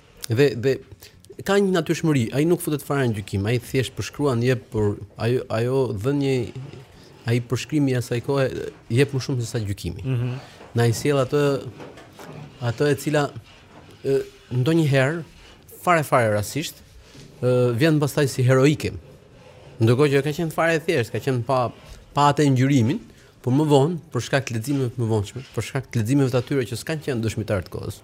Dhe dhe ka një natyrshmëri, ai nuk futet fare në gjykim, ai thjesht përshkruan jep por ajo ajo domethënë ai përshkrimi i asaj kohe jep më shumë se sa gjykimi. Mm -hmm. Na i sjell ato ato e cila ndonjëherë fare fare rastisht ë vjen pastaj si heroike. Ndërkohë që ka qenë fare e thjeshtë, ka qenë pa pa atë ngjyrimin, Por më vonë, për shkak të leximeve të mëvonshme, për shkak të leximeve të atyre që s'kanë qenë dëshmitarë të kohës,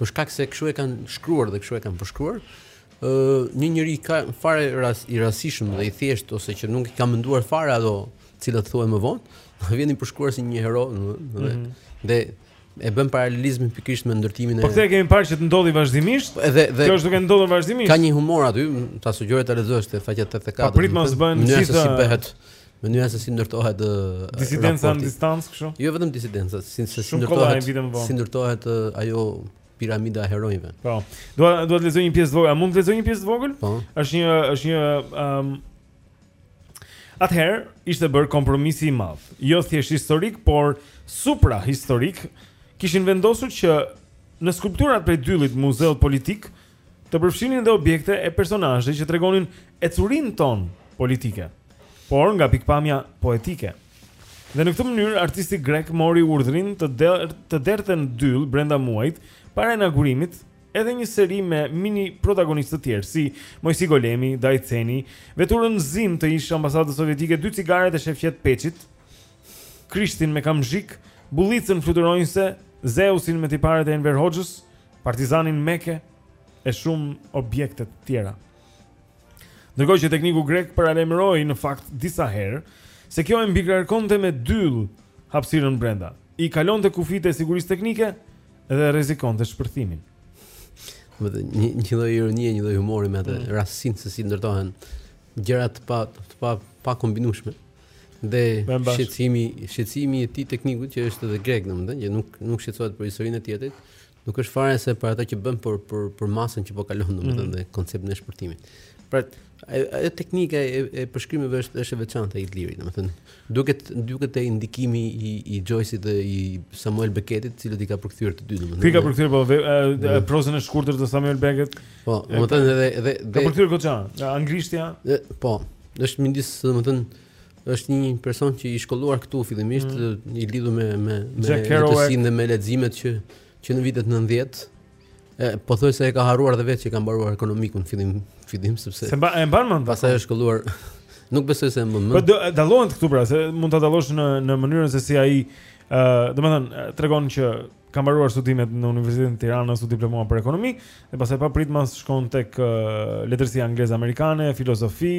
për shkak se kështu e kanë shkruar dhe kështu e kanë përshkruar, ë një njeri ka fare ras, i rastishëm dhe i thjeshtë ose që nuk i ka menduar fare ato të cilat thuhen më vonë, vjen i përshkruar si një hero, domethënë, mm -hmm. dhe e bën paralelizmin pikërisht me ndërtimin e Po këtë e kemi parë që të ndodhi vazhdimisht. Edhe dhe kjo është duke ndodhur vazhdimisht. Ka një humor aty, ta sugjeroj ta lexosh te faqja 84. Po prit mos bën si si bëhet. Mënyra se si ndërtohet disidenca në distancë kështu. Jo vetëm disidenca, si se si ndërtohet. Si ndërtohet ajo piramida e heronjve. Po. Dua dua të lexoj një pjesë të vogël. A mund të lexoj një pjesë të vogël? Po. Është një është një ëm um, Atëherë ishte bërë kompromisi i madh, jo thjesht historik, por supra historik. Kishin vendosur që në skulpturat prej dylli të muzeut politik të përfshinin dhe objekte e personazhe që tregonin ecurinë tonë politike, por nga pikëpamja poetike. Dhe në këtë mënyrë artisti grek mori urdhrin të të derdhte në dyll brenda muajit para inaugurimit edhe një seri me mini protagonistë të tjerë si Moisi Golemi, Dajceni, veturën ZIM të ish ambasadës sovjetike, dy cigaret e Shefqet Peçit, Krishtin me kamzhik, Buallicën fluturonjëse, Zeusin me tiparet e Enver Hoxhës, Partizanin Meke e shumë objekte të tjera. Ndërkohë që tekniku grek paralajmëroi në fakt disa herë se kjo e mbingarkonte me dyll hapësirën brenda. I kalonte kufijtë e sigurisë teknike, Dhe rrezikonte shpërthimin. Vetë një një lloj ironie, një lloj humori me atë mm. rastin se si ndërtohen gjëra të pa të pa pakombinueshme. Dhe shqetësimi, shqetësimi i tij teknikut që është edhe grek, domethënë, që nuk nuk shqetësohet për historinë e tjetrit, nuk është fare se për ato që bën por për për masën që po kalon domethënë mm. dhe konceptin e shpërthimit. Pra, Ajo teknika e, e përshkrimeve është është e veçantë e Idlirit, domethënë duket duket te ndikimi i i Joyce-it dhe i Samuel Beckett-it, të cilët i ka përkthyer të dy domethënë. Dhe ka përkthyer po dhe, dhe prozën e shkurtër të Samuel Beckett? Po, domethënë edhe edhe dhe, ka përkthyer goxha, nga anglishtja. Dhe, po, është midis domethënë është një person që i shkolluar këtu fillimisht mm. i lidhur me me me letërsinë dhe me leximet që që në vitet 90 E, po thoj se e ka harruar dhe vetë që ka mbaruar ekonomikun fillim fillim sepse S'e mban mend. Pastaj është shkolluar. Nuk besoj se e mban mend. Po dallohen këtu pra, se mund ta dallosh në në mënyrën se si ai ë, uh, domethënë tregon që ka mbaruar studimet në Universitetin e Tiranës, u diplomua për ekonomi, dhe pastaj papritmas shkon tek uh, letërsia angleze amerikane, filozofi,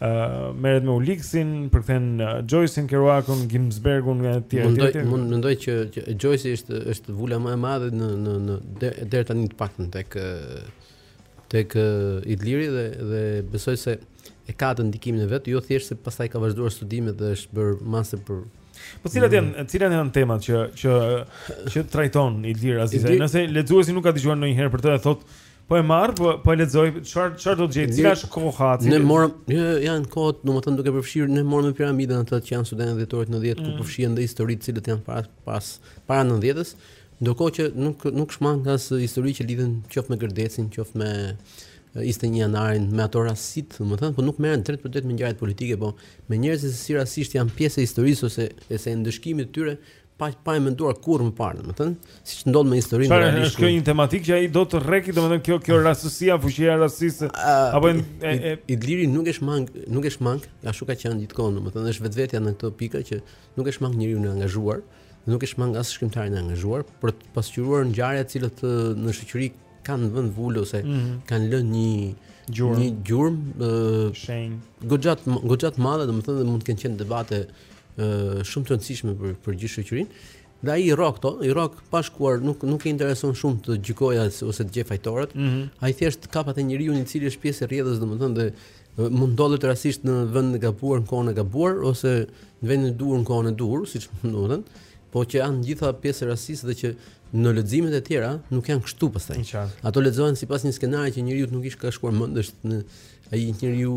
merret me Uliksin, përkthen Joyce-in, Kerouac-un, Ginsberg-un e të tjerë. Unë mendoj që, që Joyce është është vula më e madhe në në në deri tani të paktën tek tek Idliri dhe dhe besoj se e ka atë ndikimin e vet, jo thjesht se pastaj ka vazhduar studimet dhe është bërë master për Po cilat janë, mm. cilat janë temat që që që trajton Idlir Azizaj? Nëse lexuesi nuk ka dëgjuar ndonjëherë për të, e thotë Po e marr, po po e lexoj, çfarë çfarë do të gjej? Cila është koha aty? Ne morëm, jo, jo, janë kohët, domethënë duke përfshirë ne morëm me piramidën ato që janë studentët e dhjetorit në 90 mm. ku përfshihen dhe historitë të cilat janë para pas para 90-s, ndërkohë që nuk nuk shmang as histori që lidhen qoftë me Gërdecin, qoftë me 21 janarin, me ato rastet, domethënë, po nuk merren drejtpërdrejt me ngjarjet politike, po me njerëz që si rastësisht janë pjesë e historisë ose ose e ndëshkimit të tyre pa pa e menduar kurrë më parë, domethënë, siç ndodh me historinë e realisht. Është kjo një tematikë që ai do ta rrokë, domethënë kjo kjo rastësia, fuqia e rastësisë, apo e, e, e Idliri nuk e shmang, nuk e shmang, ashtu ka qenë gjithkohë, domethënë është vetvetja në këtë pikë që nuk e shmang njeriun e angazhuar, nuk e shmang as shkrimtarin e angazhuar për të pasqyruar ngjarje të cilat në shoqëri kanë vënë vulë ose mm -hmm. kanë lënë një gjurmë një gjurmë uh, shenjë goxha goxha të madhe domethënë dhe mund të kenë qenë debate uh, shumë të rëndësishme për për gjithë shoqërinë dhe ai i rrok këto i rrok pa shkuar nuk nuk i intereson shumë të gjykojë ose të gjejë fajtorët mm -hmm. ai thjesht kap atë njeriun i cili është pjesë e rrjedhës domethënë dhe Mund të ndodhet rastësisht në vendin e gabuar, në kohën e gabuar ose në vendin e duhur, në kohën e duhur, siç thonë, po që janë të gjitha pjesë e rastësisë dhe që në leximet e tjera nuk janë kështu pastaj. Ato lexohen sipas një skenari që njeriu nuk i ka shkuar në mend, është ai njeriu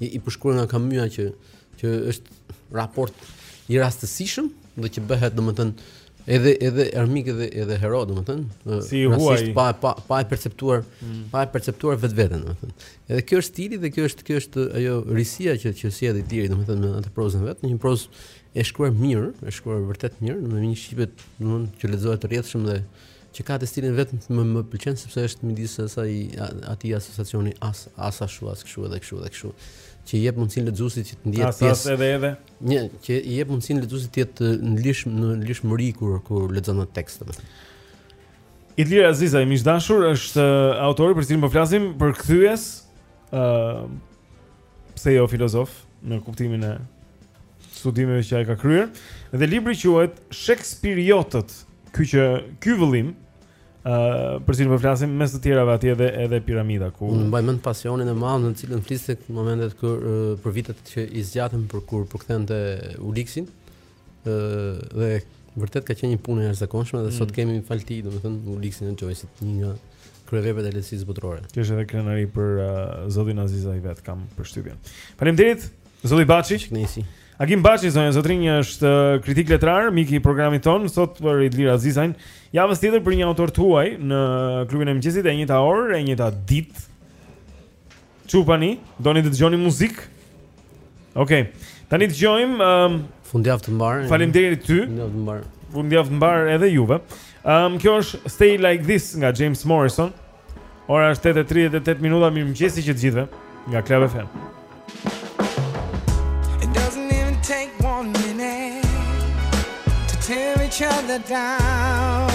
i, i përshkruar nga Kamyja që që është raport i rastësishëm dhe që bëhet domethënë edhe edhe armik edhe edhe hero domethënë si i huaj pa pa pa e perceptuar mm. pa e perceptuar vetveten domethënë Edhe kjo është stili dhe kjo është kjo është ajo risia që që sjell Idliri, domethënë në atë prozën e vet, në një prozë e shkruar mirë, e shkruar vërtet mirë, në një shqipe domethënë që lexohet rrjedhshëm dhe që ka atë stilin e vet më më pëlqen sepse është midis asaj atij asociacioni as as ashtu as kështu edhe kështu edhe kështu që i jep mundësinë lexuesit që të ndihet pjesë. As as edhe edhe. Gjë që i jep mundësinë lexuesit të jetë në lirsh në lirshmëri kur kur lexon atë tekst. Idlir Azizaj, miq të dashur, është uh, autori për cilin po flasim përkthyes ë uh, pse jo filozof në kuptimin e studimeve që ai ka kryer dhe libri quhet Shekspiriotët. Ky që ky vëllim ë uh, për cilin po flasim mes të tjerave atje edhe edhe piramida ku unë mbaj mend pasionin e madh me të cilin fliste në momentet kur uh, për vitet që i zgjatën për kur përkthente Uliksin dhe vërtet ka qenë një punë e jashtëzakonshme dhe mm. sot kemi falë tij, domethënë Uliksin e Joyce-it, një nga kryeveprat e letërsisë botërore. Kjo është edhe krenari për uh, zotin Azizaj vetë, kam përshtypjen. Faleminderit, zoti Baçi. Kënaqësi. Agim Baçi zonja e zotërinj është uh, kritik letrar, mik i programit tonë, sot për Idlir Azizajn. Javës së tjetër për një autor të huaj në klubin e mëngjesit e njëjta orë, e njëjta ditë. Çupani, doni të dëgjoni muzikë? Okej. Okay. Tani dëgjojmë um, fundjavë të mbarë. Faleminderit ty. Fundjavë të mbarë. Fundjavë të mbarë edhe juve. Um, kjo është Stay Like This nga James Morrison. Ora është 8:38 minuta, mirëmëngjesi që të gjithëve nga Club FM. It doesn't even take one minute to tear each other down.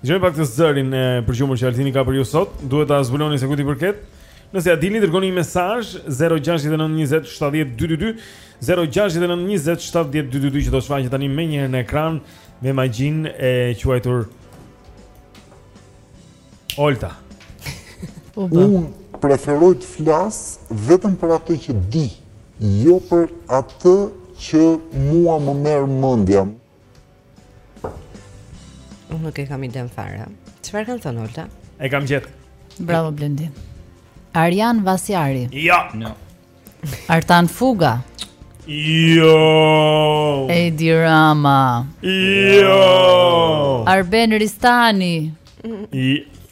Dëgjoni pak zërin e përgjumur që Altini ka për ju sot Duhet ta zbuloni se kujt i përket Nëse e dini, dërgoni një mesazh 069-2722 069-2722 Që do shfaqet tani menjëherë në ekran Me magjinë e quajtur Olta Unë preferoj të flas vetëm për atë që di Jo për atë që mua më merr mendja Unë nuk e kam idenë fare. Çfarë kanë thënë Olta? E kam gjet. Bravo Blendi. Arjan Vasjari. Jo. No. Artan Fuga. Jo. Edi Rama. Jo. Arben Ristani.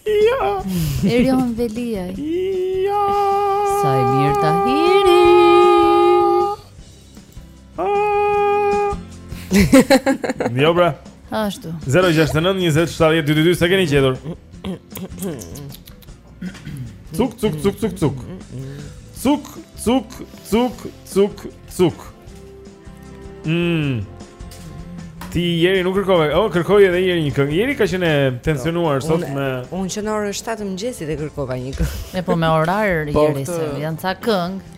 Jo. Erion Veliaj. Jo. Saimir Tahiri. Jo bra. Ashtu. 069 20 70 222 s'e keni gjetur? Cuk cuk cuk cuk cuk. Cuk cuk cuk cuk cuk. Mmm. Ti Jeri nuk kërkove. Oh, kërkoi edhe Jeri një këngë. Jeri ka qenë e tensionuar sot me Unë që në orën 7 të mëngjesit e kërkova një këngë. Ne po me orar po, Jeri se janë ca këngë.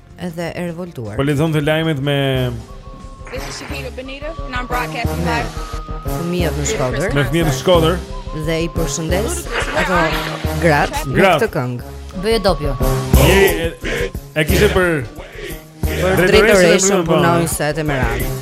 edhe e revoltuar. Po lexonte lajmet me This is Shakira Benita and I'm broadcasting live. Fëmijët në Shkodër. Me fëmijët në Shkodër. Dhe i përshëndes ato grat në këtë këngë. Bëje dopjo. E kishe për për drejtoreshën punonjëse të Meran.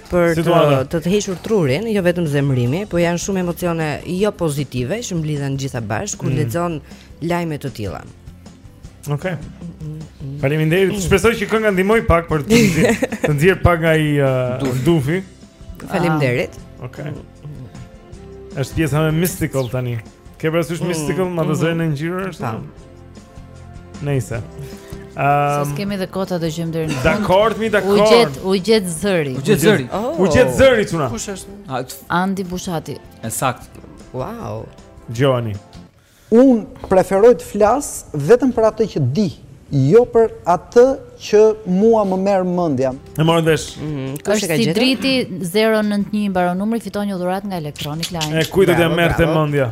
për të të, të hequr trurin, jo vetëm zemërimi, po janë shumë emocione jo pozitive që mblidhen gjitha bashkë kur mm. lexon lajme të tilla. Okej. Okay. Faleminderit. Shpresoj që kënga ndihmojë pak për të të nxjerr pak nga ai uh, dufi. Faleminderit. Ah. Okej. Okay. Është pjesa më mystical tani. Ke parasysh mm. mystical, mm. me ç'zë e ngjyrë është? Po. Nice. Ëm. Um, kemi dhe kohë ta dëgjojmë deri në. Dakor, mi dakor. U gjet, u gjet zëri. U gjet zëri. Oh. U gjet zëri çuna. Kush është? Andi Bushati. E saktë. Wow. Dëgjoni. Unë preferoj të flas vetëm për atë që di, jo për atë që mua më merr mendja. E morëm vesh. Mhm. Kush e ka gjetur? Driti 091 i mbaron numri, fiton një dhuratë nga Electronic Line. E kujt do t'ia merrte mendja?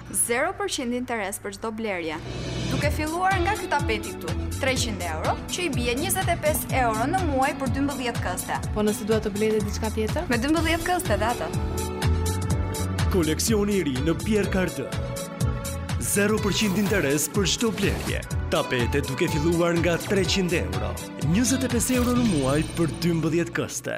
Zero për qind interes për çdo blerje. Duke filluar nga ky tapeti këtu, 300 euro, që i bie 25 euro në muaj për 12 këste. Po nëse dua të blej diçka tjetër? Me 12 këste dhe ato. Koleksioni i ri në Pierre Cardin. 0% interes për çdo blerje. Tapete duke filluar nga 300 euro. 25 euro në muaj për 12 këste.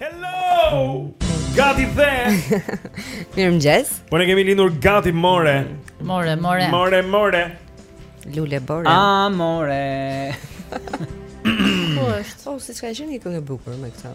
Hello! Gati dhe! Mirë mëngjes Po ne kemi lindur gati more More, more More, more Lule bore A, more Po është O, siç ka qenë një këngë e bukur me këto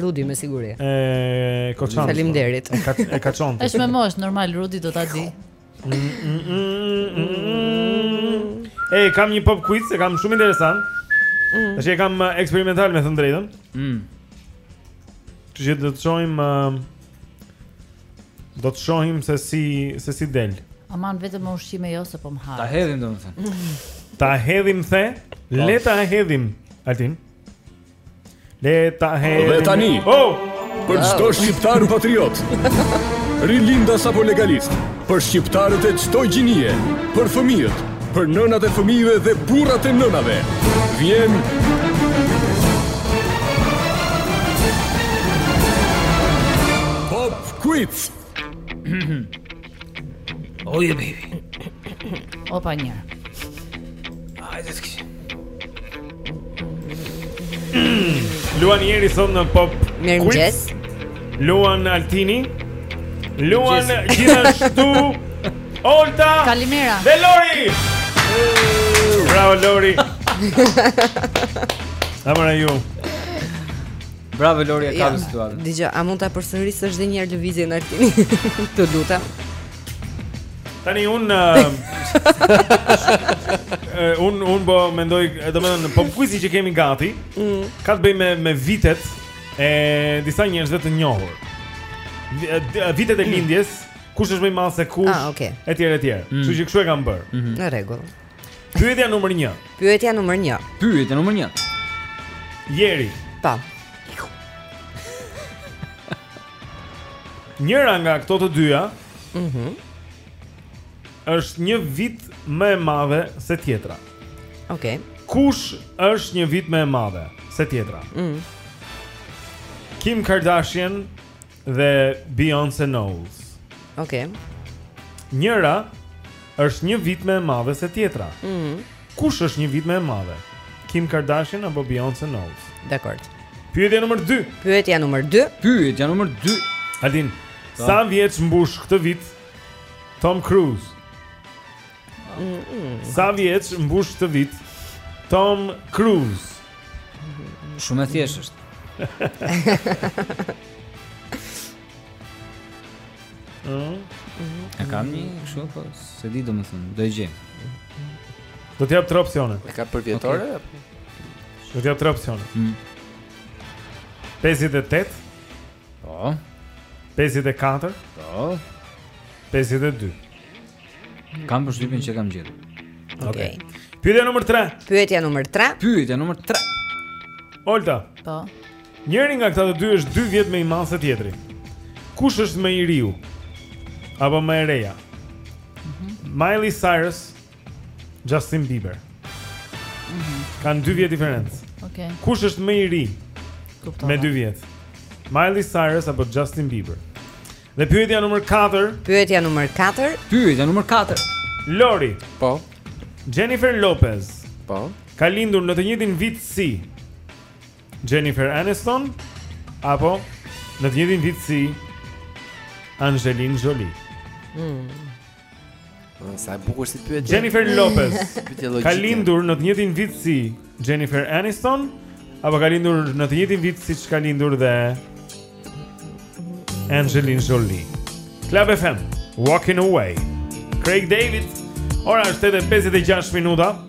Rudi me siguri. E koçan. Faleminderit. E kaçon. Është me mosh normal Rudi do ta di. Mm, mm, mm, e kam një pop quiz, e kam shumë interesant. Mm. Tash e kam uh, eksperimental me thënë drejtën. Mm. Që do të shohim uh, do të shohim se si se si del. Aman vetëm me ushqime jo se po më ha. Ta hedhim domethënë. Ta hedhim the, le ta hedhim. Altin. Le ta hedhim. Dhe tani. Oh! Për çdo shqiptar patriot. Rilindas apo legalist. Për shqiptarët e çdo gjinie, për fëmijët, për nënat e fëmijëve dhe burrat e nënave. Vjen Pop Quiz. Oh yeah baby. Opa një. Hajde të kishë. Luajnë Jeri sot në pop Mirë mëngjes Luan Altini Luan gjithashtu Olta Kalimera Dhe Lori Bravo Lori Amara ju Bravo Lori e ka jo, situatë. Dëgjo, a mund ta përsërisësh edhe një herë lëvizjen e Altinit? Të lutem. Tani unë unë unë po mendoj, domethënë pop kuizi që kemi gati, mm. ka të bëjë me me vitet e disa njerëzve të njohur. Vitet e mm. lindjes, kush është më i madh se kush? Ah, okay. Etj etj. Mm. Kështu që kështu e kam bërë. Mhm. Në rregull. Pyetja numër 1. Pyetja numër 1. Pyetja numër 1. Jeri. Ta. Po. Njëra nga këto të dyja. Mhm. Mm është një vit më e madhe se tjetra. Okej. Okay. Kush është një vit më e madhe se tjetra? Mhm. Mm Kim Kardashian dhe Beyoncé Knowles. Okej. Okay. Njëra është një vit më e madhe se tjetra. Mhm. Mm Kush është një vit më e madhe? Kim Kardashian apo Beyoncé Knowles? Dakor. Pyetja nr. 2. Pyetja nr. 2. Pyetja nr. 2. Alin, sa vjeç mbush këtë vit Tom Cruise? Sa vjeç mbush këtë vit Tom Cruise? Shumë e thjeshtë është. Ëh. E kam një kështu po se di domethën, do e gjej. Do të jap tre opsione. E ka përvjetorin? Okay. Do të jap tre opsione. Mm. 58. Po. 54. Po. 52. Kam përshtypjen që kam gjetur. Okej. Okay. Okay. Pyetja numër 3. Pyetja numër 3. Pyetja numër 3. Olta. Po. Njëri nga këta të dy është 2 vjet më i madh se tjetri. Kush është më i riu? Apo më e reja? Mm -hmm. Miley Cyrus, Justin Bieber. Mm -hmm. Kanë 2 vjet diferencë. Okej. Okay. Kush është më i ri? Kuptova. Me 2 vjet. Miley Cyrus apo Justin Bieber? Dhe pyetja numër 4. Pyetja numër 4. Pyetja numër 4. Lori. Po. Jennifer Lopez. Po. Ka lindur në të njëjtin vit si Jennifer Aniston apo në të njëjtin vit si Angelina Jolie. Mm. Sa e bukur si pyetje. Jennifer Lopez. Ka lindur në të njëjtin vit si Jennifer Aniston apo ka lindur në të njëjtin vit siç ka lindur dhe Angelina Jolie. Club FM, Walking Away. Craig David. Ora është 8 e 56 minuta.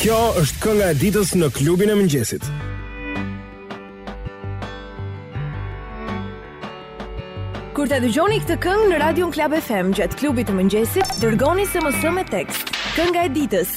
Kjo është kënga e ditës në klubin e mëngjesit. Kur ta dëgjoni këtë këngë në radion Club FM gjatë klubit të mëngjesit, dërgoni SMS me tekst. Kënga e ditës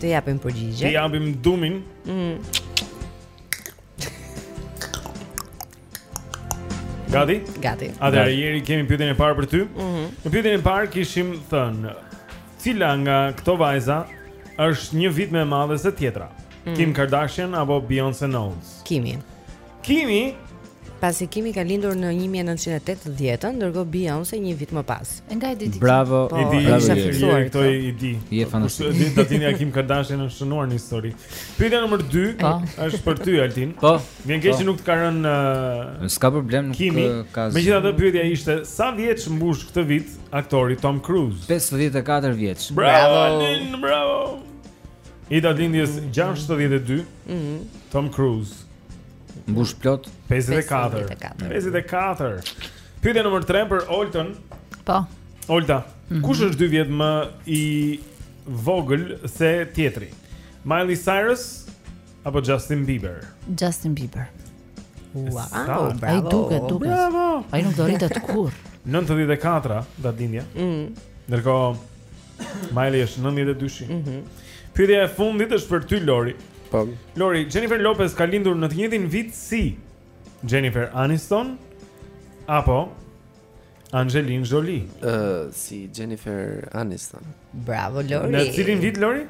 Të japim përgjigje. Të japim dumin. Mm. Gati? Gati. Atëherë Jeri kemi pyetjen e parë për ty. Mm -hmm. Në pyetjen e parë kishim thënë cila nga këto vajza është një vit më e madhe se tjetra? Mm. Kim Kardashian apo Beyoncé Knowles? Kimi. Kimi Pasi Kimi ka lindur në 1980-ën, ndërkohë Beyoncé një vit më pas. E nga e di ti? Bravo, po, e di, bravo i di. Këto i di. Je fantastik. Ti do ta dinë Kim Kardashian në shënuar në histori. Pyetja nr. 2 po. është për ty Altin. Po. Më vjen keq po. që nuk të ka rënë uh, S'ka problem, nuk Kimi, uh, ka. Megjithatë pyetja ishte, sa vjeç mbush këtë vit aktori Tom Cruise? 54 vjeç. Bravo, Altin, bravo. I datëlindjes 62 mm -hmm. Tom Cruise Mbush plot 54. 54. 54. Pyetja nr. 3 për Oltën. Po. Olta, mm -hmm. kush është 2 vjet më i vogël se tjetri? Miley Cyrus apo Justin Bieber? Justin Bieber. Wow, Sa, bravo. Ai duket, duket. Bravo. Ai nuk do rritet kurrë. 94 datëlindja. Mhm. Ndërkohë Miley është 92-shi. Mhm. Mm Pyetja e fundit është për ty Lori. Po. Lori, Jennifer Lopez ka lindur në të njëjtin vit si Jennifer Aniston apo Angelina Jolie? Ë, uh, si Jennifer Aniston. Bravo Lori. Në cilin vit Lori?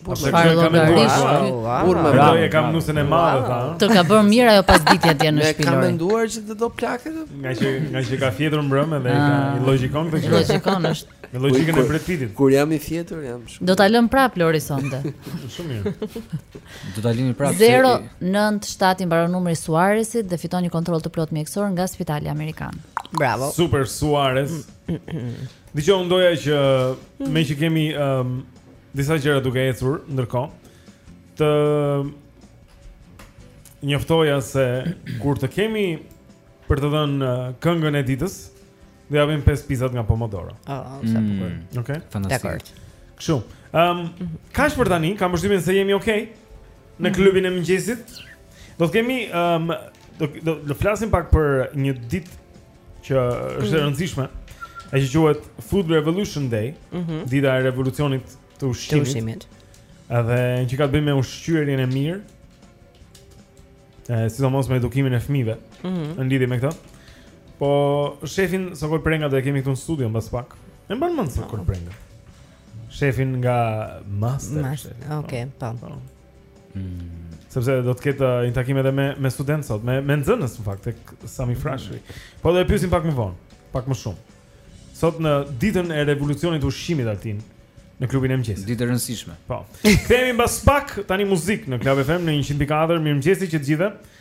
Po çfarë llogarish ti? Por më vjen e kam nusen e madhe tha. Të ka bërë mirë ajo pasditja dje në shtëpi. Ne kam menduar që të do plakë. Nga që nga që ka fjetur mbrëmë dhe ah. e logjikon këtë gjë. Logjikon është. Me logjikën e Brad Pittit. Kur jam i fjetur jam shumë. Do ta lëm prap Lori sonte. Shumë mirë. Do ta lëmi prap. 097 i mbaron numri Suarezit dhe fiton një kontroll të plotë mjekësor nga Spitali Amerikan. Bravo. Super Suarez. Dhe doja që meqë kemi um, Disa gjëra duke ecur ndërkohë. Të njoftoja se kur të kemi për të dhënë uh, këngën e ditës, do japim 5 pizat nga Pomodoro. Oh, sa mm. bukur. Mm. Okej. Okay. Fantastik. Kështu. Ehm, um, kaq për tani? Kam përshtypjen se jemi okay në mm. klubin e mëngjesit. Do të kemi ehm um, do do të flasim pak për një ditë që është e mm. rëndësishme, e që quhet Food Revolution Day, mm -hmm. dita e revolucionit të ushqimit. Të ushqimit. Edhe që ka të bëjë me ushqyerjen e mirë. Ëh, sidomos me edukimin e fëmijëve. Në, mm -hmm. lidhje me këtë. Po shefin Sokol Prenga do e kemi këtu në studio mbas pak. E mban mend Sokol Prenga. Shefin nga Master. Master. Okej, okay, po. po. Mm. Sepse do të ketë uh, një takim edhe me me student sot, me me nxënës në fakt tek Sami mm. Frashëri. Po do e pyesim pak më vonë, pak më shumë. Sot në ditën e revolucionit të ushqimit Altin në klubin e mëngjesit. Ditë e rëndësishme. Po. Kthehemi mbas pak tani muzikë në Club FM në 100.4. Mirëmëngjes që të gjithëve.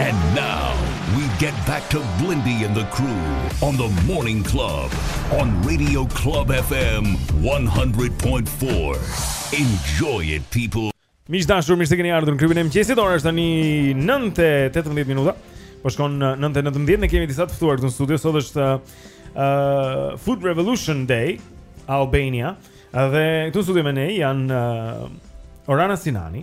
And now we get back to Blindy and the crew on the Morning Club on Radio Club FM 100.4. Enjoy it people. Miq të dashur, mirë se keni ardhur në klubin e mëngjesit. Ora është tani 9:18 minuta. Po shkon 9:19, ne kemi disa të ftuar këtu në studio. Sot është uh, Food Revolution Day Albania. Dhe këtu në studio me ne janë uh, Orana Sinani,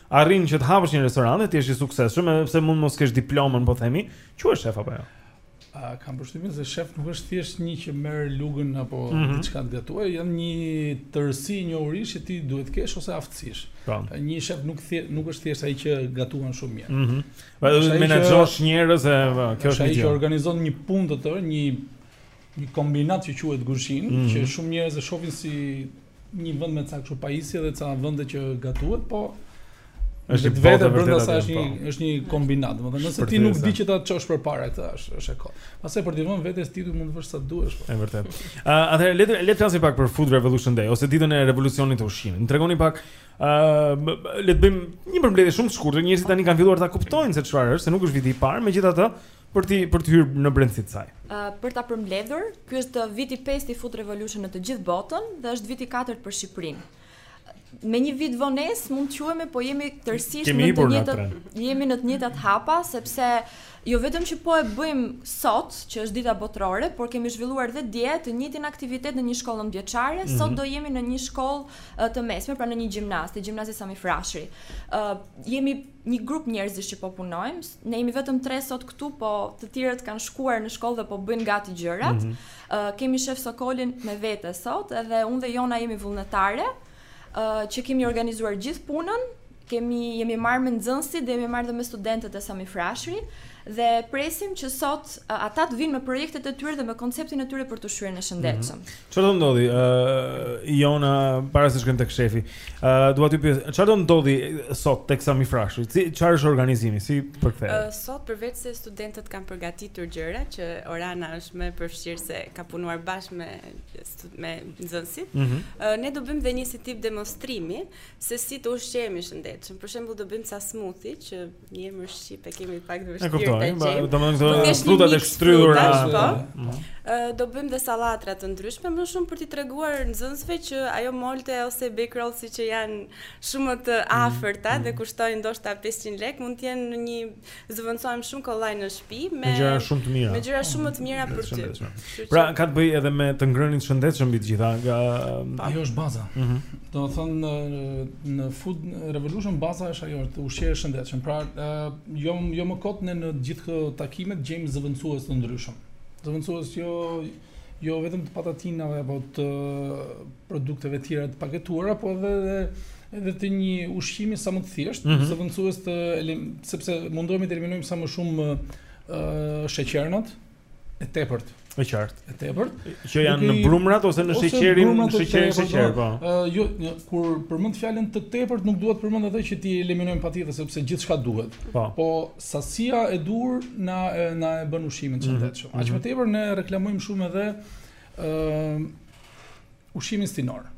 Arrin që të hapësh një restorant e të jesh i suksesshëm edhe pse mund mos kesh diplomën, po themi, quhesh shef apo jo? Unë kam përshtypjen se shef nuk është thjesht një që merr lugën apo mm -hmm. diçka të gatuar, janë një tërësi njohurish që ti duhet të kesh ose aftësish. Po. Pra një shef nuk thjesht nuk është thjesht ai që gatuan shumë mirë. Mhm. Mm pra duhet të menaxhosh njerëz e kjo është një që organizon një punë të tërë, një Një kombinat që quhet kuzhinë, mm -hmm. që shumë njerëz e shohin si një vend me ca kështu pajisje dhe ca vende që gatuhet, po është vetë brenda saj është një po. është një kombinat, domethënë nëse ti nuk di që ta çosh përpara këtë është është e kot. Pastaj për të vënë vetes tituj mund të bësh sa të duash. Po. Është vërtet. Ë atëherë le të le të flasim pak për Food Revolution Day ose ditën e revolucionit të ushqimit. Më tregoni pak ë le të bëjmë një përmbledhje shumë të shkurtër. Njerëzit tani kanë filluar ta kuptojnë se çfarë është, se nuk është viti i parë, megjithatë Për ti për të hyrë në brendësi të saj. Uh, për ta përmbledhur, ky është viti i 5 i food revolution në të gjithë botën dhe është viti i 4 për Shqipërinë. Me një vit vonesë mund të quhemi, po jemi tërësisht në të njëjtat jemi në të njëjtat hapa sepse jo vetëm që po e bëjmë sot, që është dita botërore, por kemi zhvilluar dhe dje të njëjtin aktivitet në një shkollë nëntëvjeçare, mm -hmm. sot do jemi në një shkollë të mesme, pra në një gjimnaz, te gjimnazi Sami Frashëri. Ë uh, jemi një grup njerëzish që po punojmë, ne jemi vetëm tre sot këtu, po të tjerët kanë shkuar në shkollë dhe po bëjnë gati gjërat. Mm -hmm. uh, kemi shef Sokolin me vete sot, edhe unë dhe Jona jemi vullnetare, uh, që kemi organizuar gjithë punën, kemi jemi marrë me nxënësit dhe jemi marrë dhe me studentët e Sami Frashërit dhe presim që sot uh, ata të vijnë me projektet e tyre dhe me konceptin e tyre për t'u ushqyer më shëndetshëm. Mm -hmm. Çfarë do ndodhi? Ë uh, Jona para se të shkojmë tek shefi. Ë uh, dua të pyes, çfarë do ndodhi sot tek Sami Frashëri? Si çfarë është organizimi? Si përkthehet? Ë uh, sot përveç se studentët kanë përgatitur gjëra që Orana është më e përfshirë se ka punuar bashkë me me nxënësit. Ë mm -hmm. uh, ne do bëjmë dhe një si tip demonstrimi se si të ushqehemi shëndetshëm. Për shembull do bëjmë ca smoothie që Një emër shqip e kemi pak të vështirë ta gjejmë. E kuptoj, këto frutat e shtrydhura. Po. Mhm. Do bëjmë dhe sallata të ndryshme, më shumë për t'i treguar nxënësve që ajo Molto ose Bake Rolls-i që janë shumë të mhm. afërta dhe mhm. kushtojnë ndoshta 500 lekë, mund të jenë ne i zëvendësojmë shumë kollaj në shtëpi me me gjëra shumë të mira. Me gjëra shumë më të mira për ty. Pra ka të bëjë edhe me të ngrënit shëndetshëm mbi të gjitha. Ajo është baza. Ëh. Mhm. Domethënë në, në food revolution baza është ajo të ushqyer shëndetshëm. Pra jo jo më kot në në gjithë këto takimet gjejmë zëvendësues të ndryshëm. Zëvendësues jo jo vetëm të patatinave apo të produkteve të tjera të paketuara, po edhe edhe, edhe të një ushqimi sa më të thjeshtë, mm -hmm. zëvendësues të sepse mundohemi të eliminojmë sa më shumë uh, sheqernat e tepërt. E qartë. E tepërt. Që janë në brumrat ose në sheqerin, në sheqerin sheqer, po. Ë uh, jo, një, kur përmend fjalën të tepërt nuk duhet përmend atë që t'i eliminojmë patjetër sepse gjithçka duhet. Po. po sasia e duhur na na e bën ushqimin të shëndetshëm. Mm -hmm. Aq më mhm. tepër ne reklamojmë shumë edhe uh, ushqimin stinor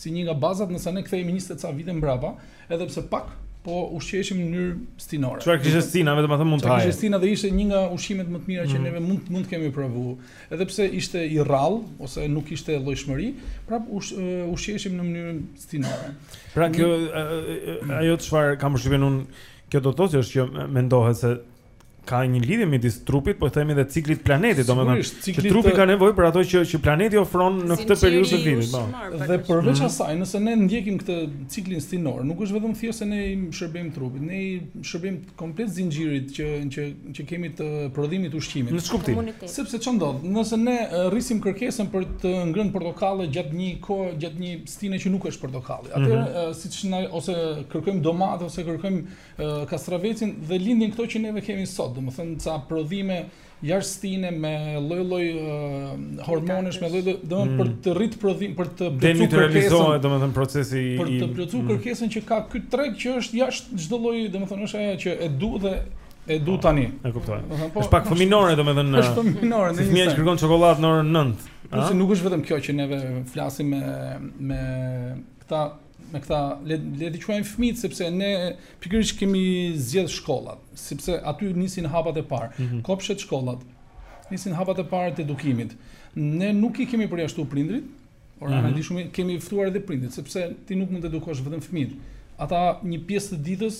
si një nga bazat nëse ne kthehemi 20 ca vite mbrapa, edhe pse pak po ushqeheshim në mënyrë stinore. Çfarë kishte stina, vetëm atë mund të haje. Kishte stina dhe ishte një nga ushqimet më të mira që mm. neve mund mund të kemi provu. Edhe pse ishte i rrallë ose nuk kishte llojshmëri, prap ush, ushqeheshim në mënyrë stinore. Pra kjo ajo çfarë kam përshtypjen unë, kjo do të thotë që mendohet se ka një lidhje midis trupit, po themi edhe ciklit planetit, domethënë që trupi ka nevojë për ato që që planeti ofron në këtë periudhë të vitit, po. Dhe përveç mhm. asaj, nëse ne ndjekim këtë ciklin stinor, nuk është vetëm thjesht se ne i shërbejmë trupit, ne i shërbejmë komplet zinxhirit që që që kemi të prodhimit ushqimit. Në ç'kuptim. Sepse ça ndodh, nëse ne rrisim kërkesën për të ngrënë portokalle gjatë një kohë, gjatë një stine që nuk është portokalli. Atëherë mhm. siç na ose kërkojmë domate ose kërkojmë kastravecin dhe lindin këto që neve kemi sot, domethënë ca prodhime jashtë stine me lloj lloj hormonesh me lloj lloj do mm. për të rrit prodhim për të plotësuar kërkesën domethënë procesi i për të plotësuar mm. kërkesën që ka ky treg që është jashtë çdo lloj domethënë është ajo që e du dhe e du po, tani e kuptoj po, është pak fëminore domethënë është fëminore një fëmijë që kërkon çokoladë në orën 9 Plus nuk është vetëm kjo që neve flasim me me këta me këta le le t'i quajmë fëmijët sepse ne pikërisht kemi zgjedh shkollat, sepse aty nisin hapat e parë. Mm -hmm. Kopshet shkollat nisin hapat e parë të edukimit. Ne nuk i kemi përjashtuar prindrit, por mm -hmm. ne shumë kemi ftuar edhe prindrit, sepse ti nuk mund të edukosh vetëm fëmijët. Ata një pjesë të ditës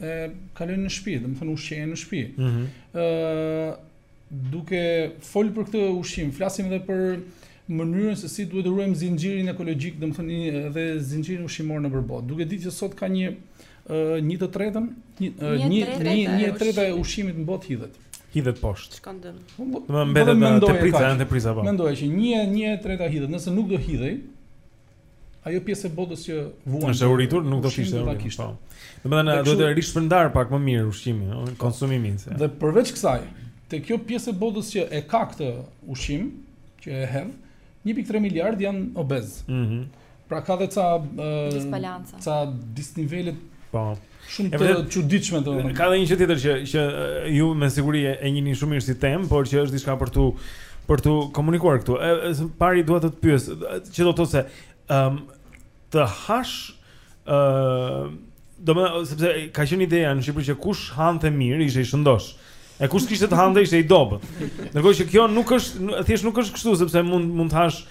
e kalojnë në shtëpi, domethënë ushqehen në shtëpi. Ëh, mm -hmm. duke fol për këtë ushqim, flasim edhe për mënyrën se si duhet ta ruajmë zinxhirin ekologjik, domethënë një edhe zinxhirin ushqimor nëpër botë. Duke ditë që sot ka një ë një të tretën, një një një e treta e ushqimit në botë hidhet. Hidhet poshtë. Shkon dëm. Po, domethënë mbetet në teprica, në teprica po. Mendo që një e treta hidhet, nëse nuk do hidhej, ajo pjesë e botës që vuan. Është uritur, nuk do të ishte uritur. Kishte. Po. Domethënë do të rishpërndahet pak më mirë ushqimi, ëh, po. konsumimi se. Dhe përveç kësaj, te kjo pjesë e botës që e ka këtë ushqim, që e hedh, 1.3 miliard janë obez. Mhm. Mm pra ka dhe ca disbalanca. Ca disnivele. Po. Shumë të vërtet, çuditshme domethënë. Ka edhe një gjë tjetër që që ju me siguri e, e njihni shumë mirë si temë, por që është diçka për tu për tu komunikuar këtu. E, e pari dua të të pyes, që do të thotë se ëm um, të hash ë uh, domethënë sepse ka qenë ideja në Shqipëri që kush hante mirë ishte i shëndosh. E kush kishte të hante ishte i dobët. Ndërkohë që kjo nuk është thjesht nuk është kështu sepse mund mund të hash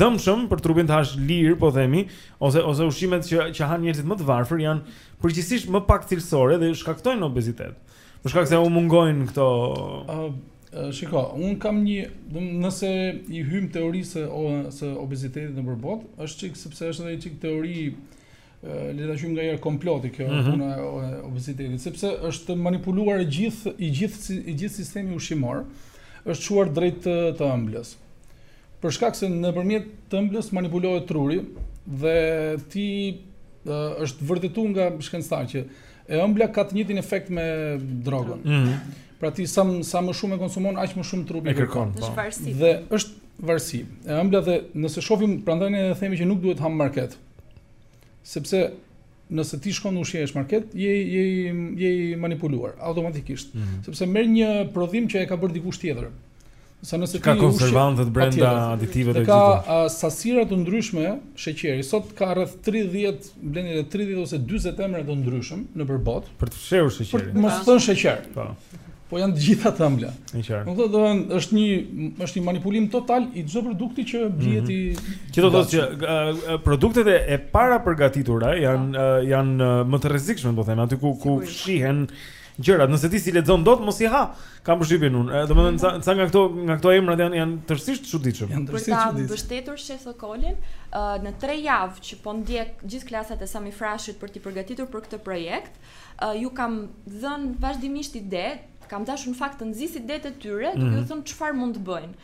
dëmshëm për trupin të hash lir, po themi, Ose ose ushqimet që që han njerëzit më të varfër janë përgjithsisht më pak cilësore dhe shkaktojnë obezitet. Për shkak se u mungojnë këto uh, Shiko, un kam një, do nëse i hym teorisë së obezitetit nëpër botë, është çik sepse është edhe një çik teori le ta quajmë nganjëherë komploti kjo mm -hmm. puna e obezitetit, sepse është manipuluar i gjithë i gjithë i gjithë sistemi ushqimor, është çuar drejt të, të ëmblës. Për shkak se nëpërmjet të ëmblës manipulohet truri dhe ti është vërtetuar nga shkencëtarë që e ëmbla ka të njëjtin efekt me drogën. Mm -hmm. Pra ti sa sa më shumë e konsumon, aq më shumë trupi e kërkon. Po. Është varësi. Dhe është varësi. E ëmbla dhe nëse shohim prandaj ne themi që nuk duhet të hamë market. Sepse Nëse ti shkon dhe ushqehesh market, je je je i manipuluar automatikisht, mm -hmm. sepse merr një prodhim që e ka bërë dikush tjetër. Sa nëse ti ka konservantët ushqe, brenda aditivet të gjitha. Ka uh, sasira të ndryshme sheqeri. Sot ka rreth 30, blendi rreth 30 ose 40 emra të ndryshëm nëpër botë për të fshehur sheqerin. Mos thënë sheqer. Po. Po janë të gjitha të ëmbla. Në qartë. Nuk do të thonë është një është një manipulim total i çdo produkti që blihet i mm -hmm. Që do të thotë që produktet e para përgatitura janë po. janë më të rrezikshme, domethënë, aty ku ku fshihen gjërat. Nëse ti s'i lexon dot mos i ha. Kam përshtypjen unë. Domethënë ca, ca nga këto nga këto emrat janë janë tërësisht të çuditshëm. Janë tërësisht të çuditshëm. Për ta mbështetur shef Kolin, në 3 javë që po ndjek gjithë klasat e Sami Frashërit për t'u përgatitur për këtë projekt, Ju kam dhënë vazhdimisht ide, kam dashur në fakt të nxis idetë e tyre, duke mm -hmm. ju thënë çfarë mund të bëjnë.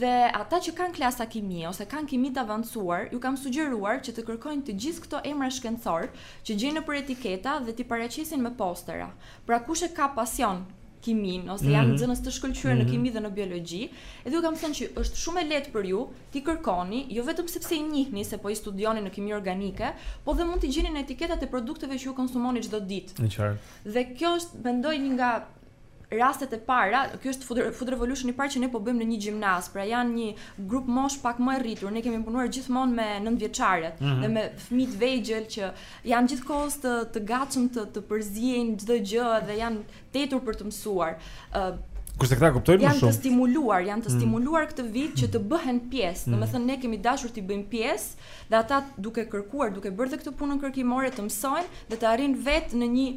Dhe ata që kanë klasa kimi ose kanë kimi të avancuar, ju kam sugjeruar që të kërkojnë të gjithë këto emra shkencorë që gjejnë nëpër etiketa dhe t'i paraqesin me postera. Pra kush e ka pasion kimin ose janë nxënës të shkëlqyer në kimi dhe në biologji, edhe ju kam thënë që është shumë e lehtë për ju t'i kërkoni, jo vetëm sepse i njihni se po i studioni në kimi organike, po dhe mund t'i gjeni në etiketat e produkteve që ju konsumoni çdo ditë. E qartë. Dhe kjo është mendoj një nga rastet e para, kjo është food, food revolution i parë që ne po bëjmë në një gjimnaz, pra janë një grupmoshë pak më e rritur. Ne kemi punuar gjithmonë me nëntëvjeçarët mm -hmm. dhe me fëmijë të vegjël që janë gjithkohës të të gatshëm të të përziejnë çdo gjë dhe janë të etur për të mësuar. Uh, Kurse këta kuptojnë më shumë. Janë të stimuluar, janë të mm. stimuluar këtë vit që të bëhen pjesë. Mm. Domethënë ne kemi dashur t'i bëjmë pjesë dhe ata duke kërkuar, duke bërë dhe këtë punën kërkimore të mësojnë dhe të arrijnë vetë në një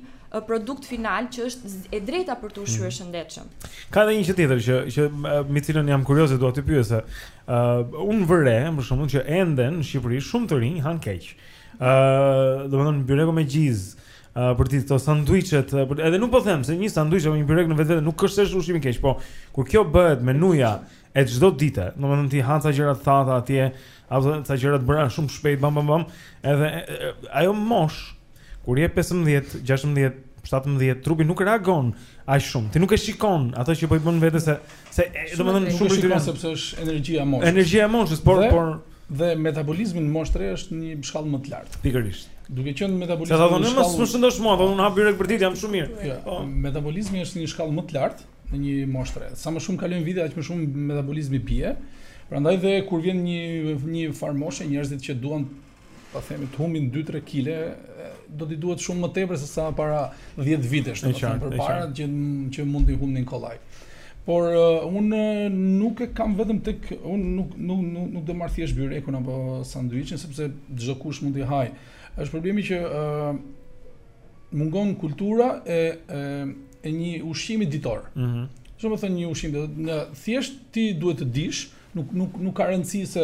produkt final që është e drejta për t'u ushqyer mm. shëndetshëm. Ka edhe një gjë tjetër që që me cilën jam kurioze dhe dua të pyes. Ë, uh, unë vë re, për shembull, që ende në Shqipëri shumë të rinj hanë keq. Ë, uh, domethënë byreku me gjizë, Uh, për ti këto sanduiçet, edhe nuk po them se një sanduiç apo një byrek në vetvete nuk është se ushqim i keq, po kur kjo bëhet menuja e çdo dite, domethënë ti ha ca gjëra të thata atje, apo ca gjëra të bëra shumë shpejt, bam bam bam, edhe ajo moshë kur je 15, 16, 17, trupi nuk reagon aq shumë. Ti nuk e shikon ato që po i bën vetes se Se domethënë shumë prej tyre sepse është energjia e moshës. Energjia e moshës, por dhe, por dhe metabolizmi në moshë të re është në shkallë më të lartë. Pikërisht. Duke qenë metabolizmi në shkallë. Sa do të më shëndosh mua, do unë ha byrek për ditë, jam shumë mirë. Ja, po. Metabolizmi është në shkallë më të lartë në një moshë të re. Sa më shumë kalojnë vite, aq më shumë metabolizmi bie. Prandaj dhe kur vjen një një farë moshe, njerëzit që duan ta themi të humbin 2-3 kile, do t'i duhet shumë më tepër se sa para 10 vitesh, do të thënë përpara që që mund t'i humbnin kollaj. Por uh, un nuk e kam vetëm tek un nuk nuk nuk, nuk do marr thjesht byrekun apo sanduiçin sepse çdokush mund t'i hajë. Është problemi që uh, mungon kultura e e, e një ushqimi ditor. Ëh. Mm -hmm. Domethënë një ushqim, thjesht ti duhet të dish, nuk nuk nuk ka rëndësi se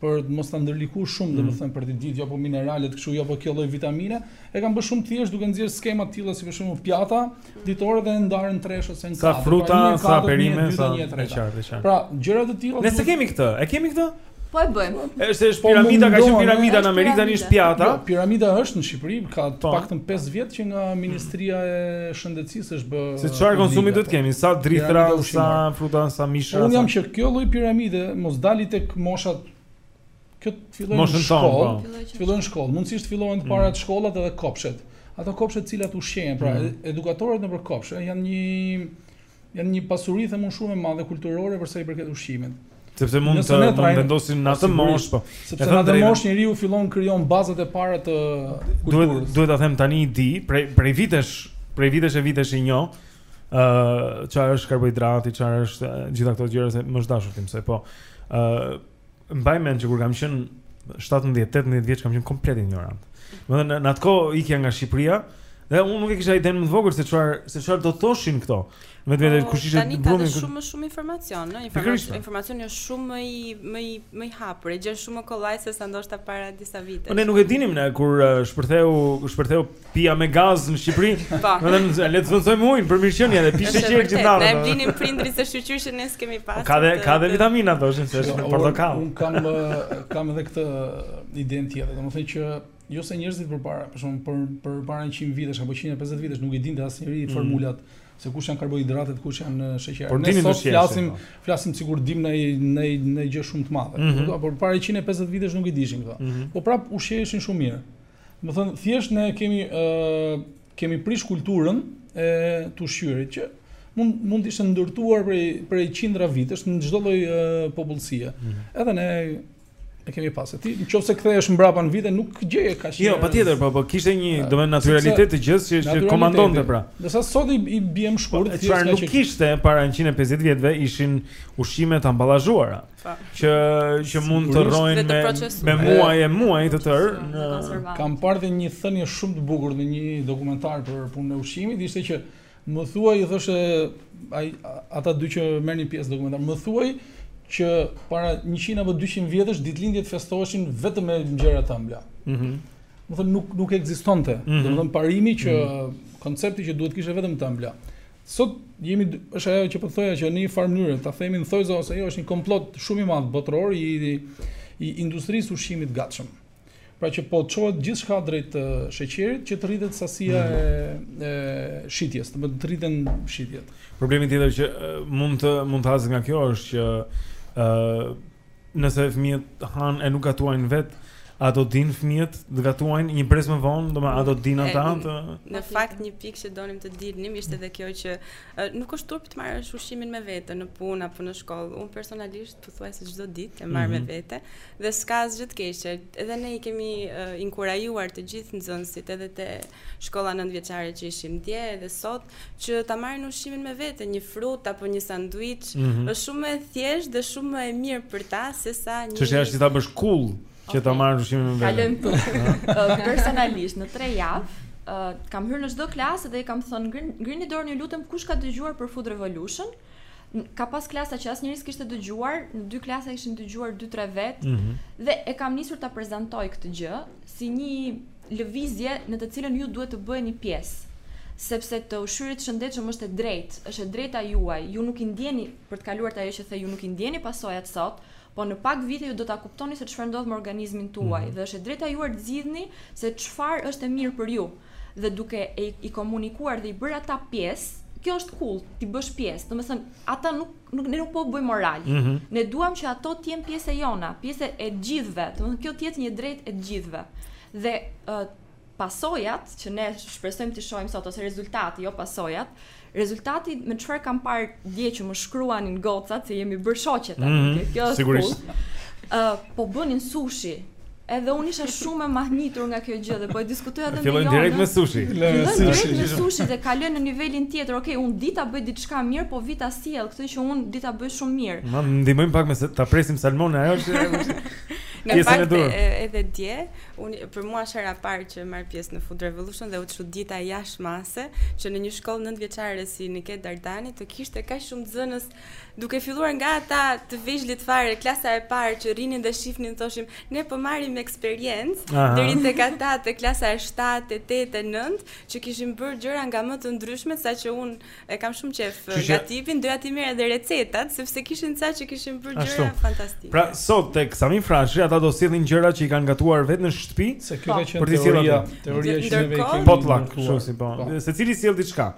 për mos ta ndërlikuar shumë, mm. domethënë për të ditë, jo po mineralet kështu, jo po kjo lloj vitamine, e kanë bërë shumë thjesht duke nxjerr skema të tilla si për shembull pjata ditore dhe ndarë në tresh ose në katër. Sa pra, fruta, pra, sa perime, sa një tjetër. Qartë, qartë. Pra, gjëra të tilla. Nëse kemi këtë, e kemi këtë? Po e bëjmë. Është është po piramida, ka qenë piramida në Amerikë tani është pjata. Jo, piramida është në Shqipëri, ka të po. paktën 5 vjet që nga Ministria e shëndetësisë është bë. Se çfarë konsumi duhet të kemi, sa drithra, sa fruta, sa mishra. Unë jam që kjo lloj piramide mos dali tek moshat kjo të fillojnë në shkollë, po. të fillojnë në shkollë, mundësisht të fillohen të parat mm. shkollat edhe kopshet. Ato kopshet të cilat ushqehen, pra mm. edukatoret nëpër kopshe janë një Janë një pasuri them unë shumë e madhe kulturore për sa i përket ushqimit. Sepse mund të mund të vendosin në atë moshë, po. Sepse në atë moshë njeriu fillon krijon bazat e para të kulturës. Duhet duhet ta them tani i di, prej prej vitesh, prej vitesh e vitesh i njoh. ë uh, çfarë është karbohidrati, çfarë është gjitha këto gjëra se më është dashur t'i mësoj. ë uh, mbaj mend që kur kam qenë 17-18 vjeç kam qenë komplet injorant. Domethënë në atë kohë ikja nga Shqipëria dhe unë nuk e kisha idenë më të vogël se çfarë se çfarë do thoshin këto. Me të vërtetë po, kush ishte Bruno? Tani ka shumë shumë informacion, no? informacion, informacioni është shumë më i më i më i hapur, e gjen shumë më kollaj se sa ndoshta para disa vitesh. Po ne nuk e dinim ne kur uh, shpërtheu shpërtheu pija me gaz në Shqipëri. Po. Domethënë le të sponsorojmë ujin për mirëqenien dhe pi sheqer gjithë natën. Ne blinim prindrit se shyqyr se ne s'kemi pas. Ka dhe ka dhe vitamina thoshin se është me portokall. Un kam kam edhe këtë idenë tjetër. Domethënë që jo se njerëzit përpara, për shembull për përpara 100 vitesh apo 150 vitesh nuk i dinte asnjëri mm. formulat se kush janë karbohidratet, kush janë sheqerat. Ne sot flasim, po. flasim sikur dimë një një një gjë shumë të madhe. Mm -hmm. Përpara 150 vitesh nuk i dinim këto. Mm -hmm. Po prap ushqeheshin shumë mirë. Domethënë thjesht ne kemi ë kemi prish kulturën e të ushqyerit që mund mund të ishte ndërtuar prej prej qindra vitesh në çdo lloj popullsie. Mm -hmm. Edhe ne e kemi pas. Ti nëse kthehesh mbrapa në vite nuk gjeje kaq. Jo, patjetër, po po kishte një, domethënë natyralitet i gjësë që që komandonte pra. Kurse sot i, i biem shkurt, po, thjesht nuk kishte para 150 vjetëve s'kishte ushqime të ambalazhuara. Po. Që që mund të rrojnë me me muaj e muaj të tërë në kam parë dhe një thënie shumë të bukur në një dokumentar për punën e ushqimit, ishte që më thuaj i thoshte ai ata dy që merrnin pjesë dokumentar, më thuaj që para 100 apo 200 vjetësh ditëlindjet festoheshin vetëm me gjëra të ëmbla. Mhm. Mm domethënë nuk nuk ekzistonte. Mm -hmm. Domethënë parimi që mm -hmm. koncepti që duhet të kishte vetëm të ëmbla. Sot jemi, është ajo që po të thoja që në një farë mënyre, ta themi në thonjëza ose jo, është një komplot shumë i madh botëror i i industrisë së ushqimit të gatshëm. Pra që po çohet gjithçka drejt sheqerit që të rritet sasia e, mm. e shitjes, të të rriten shitjet. Problemi tjetër që mund të mund të hasim nga kjo është që ë Nëse fëmijët hanë e nuk gatuajnë vetë, a do të dinë fëmijët të gatuajnë një brez më vonë, domethënë a do të dinë ata të Në fakt një pikë që donim të dilnim ishte edhe kjo që nuk është turp të marrësh ushqimin me vete në punë apo në shkollë. Unë personalisht pothuajse çdo ditë e marr me mhm. vete dhe s'ka asgjë të keqe. Edhe ne i kemi inkurajuar të gjithë nxënësit edhe te Shkolla nëntëvjeçare që ishim dje edhe sot, që ta marrin ushqimin me vete, një frutë apo një sanduiç, mm -hmm. është shumë më e thjeshtë dhe shumë më e mirë për ta se sa një Çështja është që ta bësh cool okay. që ta marrin ushqimin me vete. Kalojm tu. Personalisht në 3 javë Uh, kam hyrë në çdo klasë dhe i kam thënë ngrini dorën ju lutem kush ka dëgjuar për Food Revolution ka pas klasa që asnjëri s'kishte dëgjuar, në dy klasa kishin dëgjuar 2-3 vet mm -hmm. dhe e kam nisur ta prezantoj këtë gjë si një lëvizje në të cilën ju duhet të bëheni pjesë, sepse të ushqyerit shëndetshëm është e drejtë, është e drejta juaj, ju nuk i ndjeni, për të kaluar te ajo që the, ju nuk i ndjeni pasojat sot, po në pak vite ju do ta kuptoni se çfarë ndodh me organizmin tuaj dhe është e drejta juaj të zgjidhni se çfarë është e mirë për ju. Dhe duke i, i komunikuar dhe i bërë ata pjesë, kjo është cool, t'i bësh pjesë, domethënë ata nuk nuk ne nuk po bëjmë moral. Mm -hmm. Ne duam që ato të jenë pjesë e jona, pjesë e të gjithëve. Domethënë kjo të jetë një drejtë e të gjithëve. Dhe uh, pasojat që ne shpresojmë të shohim sot ose rezultati, jo pasojat, rezultati me çfarë kam parë dje që më shkruanin gocat se jemi bërë shoqe tani. Mm -hmm. Kjo është sigurisht. Ë uh, po bënin sushi Edhe unë isha shumë e mahnitur nga kjo gjë dhe po e diskutoja edhe me Jonën. Fillojnë direkt me sushi. Fillojnë direkt me sushi dhe kalojnë në nivelin tjetër. Okej, okay, unë di ta bëj diçka mirë, po vi ta sjell këtë që unë di ta bëj shumë mirë. Ma ndihmojmë pak me se ta presim salmonin, ajo është Në fakt edhe dje, unë për mua është hera parë që marr pjesë në Food Revolution dhe u çudita jashtë mase që në një shkollë nëntëvjeçare si Niket Dardani të kishte kaq shumë nxënës Duke filluar nga ata të vegjlit fare, klasa e parë që rrinin dhe shifnin, thoshin, ne po marrim eksperiencë deri tek ata te klasa e 7, 8, 9, që kishin bërë gjëra nga më të ndryshmet, saqë un e kam shumë qejf gatimin, doja t'i merrja edhe recetat, sepse kishin ca që kishin bërë gjëra fantastike. Pra sot tek Sami Frashëri ata do sjellin gjëra që i kanë gatuar vetë në shtëpi, se kjo ka qenë teoria, teoria që ne kemi. Po, po. Secili sjell diçka.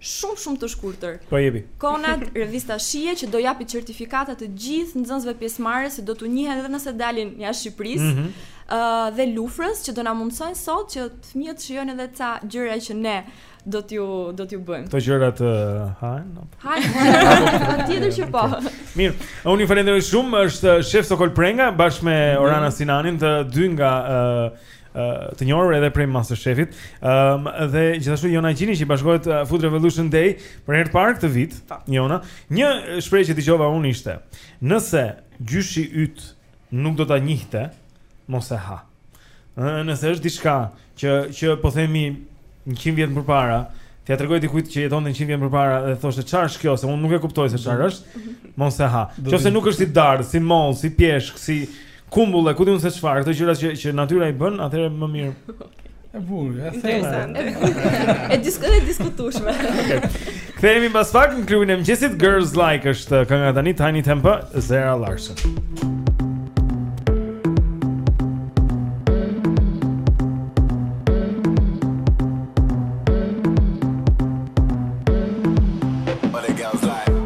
Shumë shumë të shkurtër. Po jepi. Conad, revista Shije që do japi certifikata të gjithë nxënësve pjesëmarrës që do t'u njihen edhe nëse dalin jashtë Shqipërisë. Mm -hmm. Uh, dhe Lufrës që do na mundësojnë sot që fëmijët të shijojnë edhe ca gjëra që ne do t'ju do t'ju bëjmë. Këto gjëra të hajn apo? Hajn. Tjetër që po. Mirë. Unë ju falenderoj shumë. Është Shef Sokol Prenga bashkë me Orana Sinanin, të dy nga uh, të njohur edhe prej Masterchef-it. Ëm um, dhe gjithashtu Jona Gjini që i bashkohet uh, Food Revolution Day për herë të parë këtë vit. Po. Jona, një shprehje që dëgjova unë ishte, nëse gjyshi yt nuk do ta njihte, mos e ha. Nëse është diçka që që po themi 100 vjet më parë, T'ia tregoje dikujt që jeton 100 vjet më parë dhe thoshte çfarë është kjo, se unë nuk e kuptoj se çfarë është. Mos e ha. Nëse nuk është si dardhë, si mollë, si pjeshkë, si kumbulla e ku di unë se çfarë, këto gjëra që që natyra i bën, atëherë më mirë. E bukur, e thënë. E diskutë e diskutueshme. Kthehemi mbas pak në klubin e mëngjesit Girls Like është kënga tani Tinie Tempah Zara Larsson.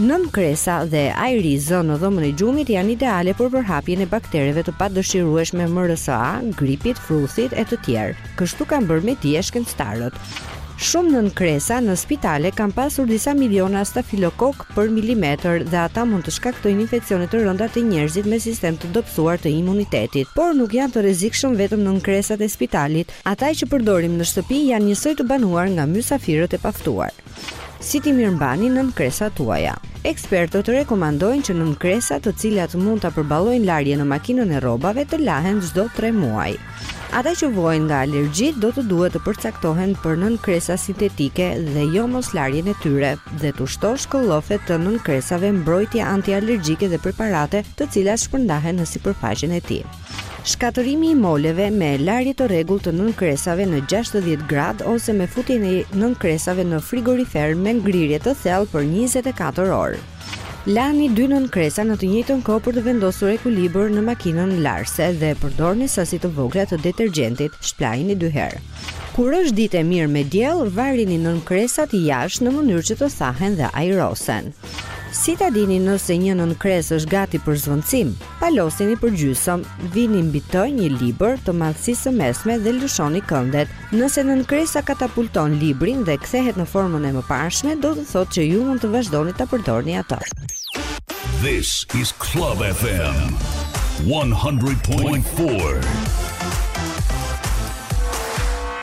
Nënkresa dhe ajri në dhomën e gjumit janë ideale për përhapjen e baktereve të padëshirueshme MRSA, gripit, fruthit e të tjerë. Kështu kanë bërë me dije shkencëtarët. Shumë nënkresa në spitale kanë pasur disa miliona stafilokokë për milimetër dhe ata mund të shkaktojnë infeksione të rënda te njerëzit me sistem të dobësuar të imunitetit. Por nuk janë të rrezikshëm vetëm nënkresat e spitalit. Ata që përdorim në shtëpi janë njësoj të banuar nga mysafirët e paftuar. Si t'i mirëmbani nënkresat tuaja? Ekspertët rekomandojnë që nënkresat të cilat mund ta përballojnë larjen në makinën e rrobave të lahen çdo tre muaj. Ata që vuajnë nga alergjitë do të duhet të përcaktohen për nënkresa sintetike dhe jo mos larjen e tyre dhe t'u shtosh këllëfëve të nënkresave mbrojtje antialergjike dhe preparate të cilat shpërndahen në sipërfaqen e tij. Shkatërrimi i molave me larje të rregullt të nënkresave në gjashtëdhjetë gradë ose me futjen e nënkresave në frigorifer me ngrirje të thellë për njëzet e katër orë. Lani dy nënkresa në të njëjtën kohë për të vendosur ekuilibër në makinën larëse dhe përdorni sasi të vogla të detergjentit, shplajini dy herë. Kur është ditë e mirë me diell, varini nënkresat jashtë në mënyrë që të thahen dhe ajrosen. Si ta dini nëse një nënkresë është gati për zvendësim? Palosini përgjysmë, vini mbi të një libër të madhësisë së mesme dhe lëshoni këndet. Nëse nënkresa katapulton librin dhe kthehet në formën e mëparshme, do të thotë që ju mund të vazhdoni ta përdorni atë. This is Club FM 100.4.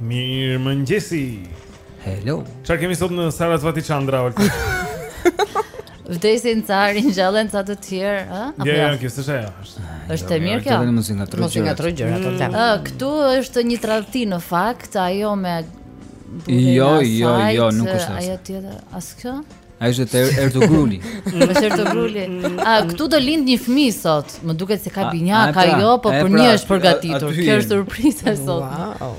Mirëmëngjesi Hello Ça kemi sot në Saraswatichandra Olta Vdesin ca ringjallen ca të tjerë, ë? Apo jo, jo, kjo s'është ajo. Është e mirë kjo. Vetëm mos i ngatërro gjërat. Mos i ngatërro gjërat, po them. Ë, këtu është një tradhti në fakt, ajo me Jo, jo, jo, nuk është. Ajo tjetër, as kjo? Ai është te Ertugruli. Është Ertugruli. Ah, këtu do lindë një fëmijë sot? Më duket se ka binjakë pra, ajo po, për një është përgatitur. Kjo është surpriza e sotme. Wow.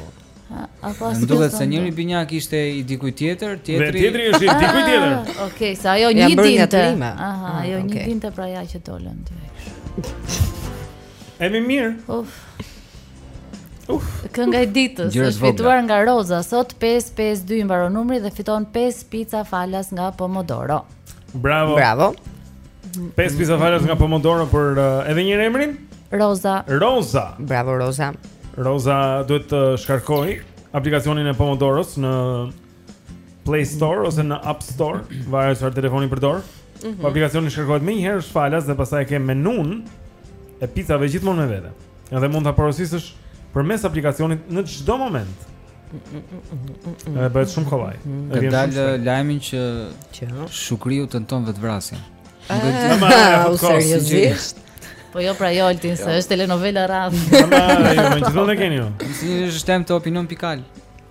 Apo as. Më duket se njëri binjak ishte i dikujt tjetër, tjetri. Dhe tjetri është i dikujt tjetër. Ah, okej, se ajo një dinte. Aha, ah, ajo një dinte pra ja që dolën dy. E mirë. Uf. Uf. Kënga e ditës është fituar nga Roza sot 552 i mbaron numri dhe fiton 5 pica falas nga Pomodoro. Bravo. Bravo. 5 pica falas nga Pomodoro për uh, edhe një herë emrin? Roza. Roza. Bravo Roza. Roza duhet të shkarkojë aplikacionin e Pomodoros në Play Store ose në App Store, varet çfarë telefoni përdor. Mm -hmm. Po aplikacioni shkarkohet menjëherë është falas dhe pastaj e ke menunë e picave gjithmonë me vete. Edhe mund ta porositësh përmes aplikacionit në çdo moment. Edhe bëhet shumë kollaj. Ka dalë lajmi që Shukriu tenton vetëvrasjen. Ah, Nuk e di. Po seriozisht. Po jo pra jo Altin, se jo. është telenovela e radhës. Po më gjithmonë e keni ju. Si është temë te Opinion pikal.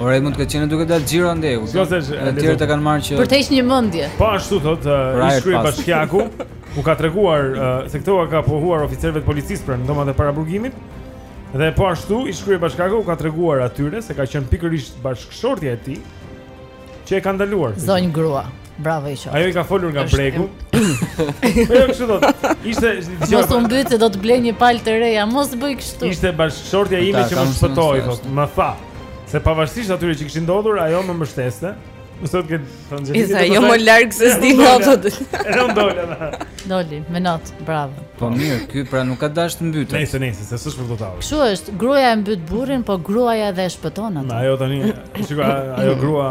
Ora mund të ketë qenë duke dalë xhiro andej. Jo se të tjerët e kanë marrë që Për të heqë një mendje. Po ashtu thotë uh, ish-kryebashkiaku, u ka treguar uh, se këto ua ka pohuar oficerëve të policisë pranë në dhomat e paraburgimit. Dhe po ashtu ish-kryebashkiaku u ka treguar atyre se ka qenë pikërisht bashkëshortja e tij që e ka ndaluar. Zonjë grua. Bravo i qoftë. Ajo i ka folur nga bregu. Ajo kështu thotë. Ishte dëgjoj. Mos u mbyt se do të blej një palë të reja, mos bëj kështu. Ishte bashkëshortja ime që më shpëtoi, thotë. Më tha se pavarësisht atyre që kishin ndodhur, ajo më mbështeste. Më sot që thonë gjithë. Ishte ajo më larg se s'di not. Edhe unë dola. Doli me not, bravo. Po mirë, ky pra nuk ka dash të mbytet. Nëse nëse se s'është për t'u tallur. Kështu është, gruaja e mbyt burrin, po gruaja edhe e shpëton atë. Ajo tani, shikoj, ajo grua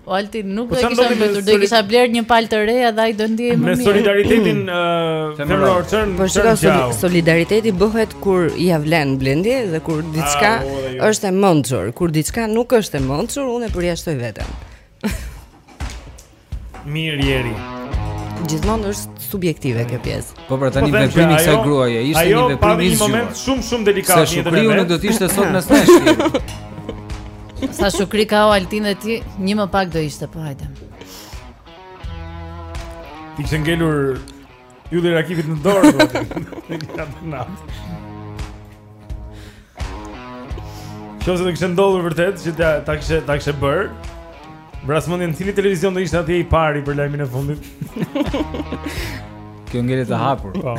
O Altin, nuk po do të kisha mbytur, do të kisha blerë një palë të re dhe ai do ndihej më mirë. Me solidaritetin ë uh, femëror çan. Po shikoj se solidariteti bëhet kur ia vlen Blendi dhe kur diçka ah, jo. është e mençur, kur diçka nuk është e mençur, unë e përjashtoj veten. Mirë i ri. Gjithmonë është subjektive kjo pjesë. Po pra tani po veprimi i kësaj gruaje ishte një veprim i zgjuar. Ajo një moment shumë shumë delikat në jetën e vet. nuk do të ishte sot mes nesh. Sa shukri ka o Altin dhe ti, një më pak do ishte, po hajde. Ti kishe ngelur Ylli Rakipit në dorë, po. Kjo se të kishte ndodhur vërtet që ta ta kishte ta kishte bërë. Vras mendjen cili televizion do ishte atje i pari për lajmin e fundit. Kjo ngelet e hapur. Po.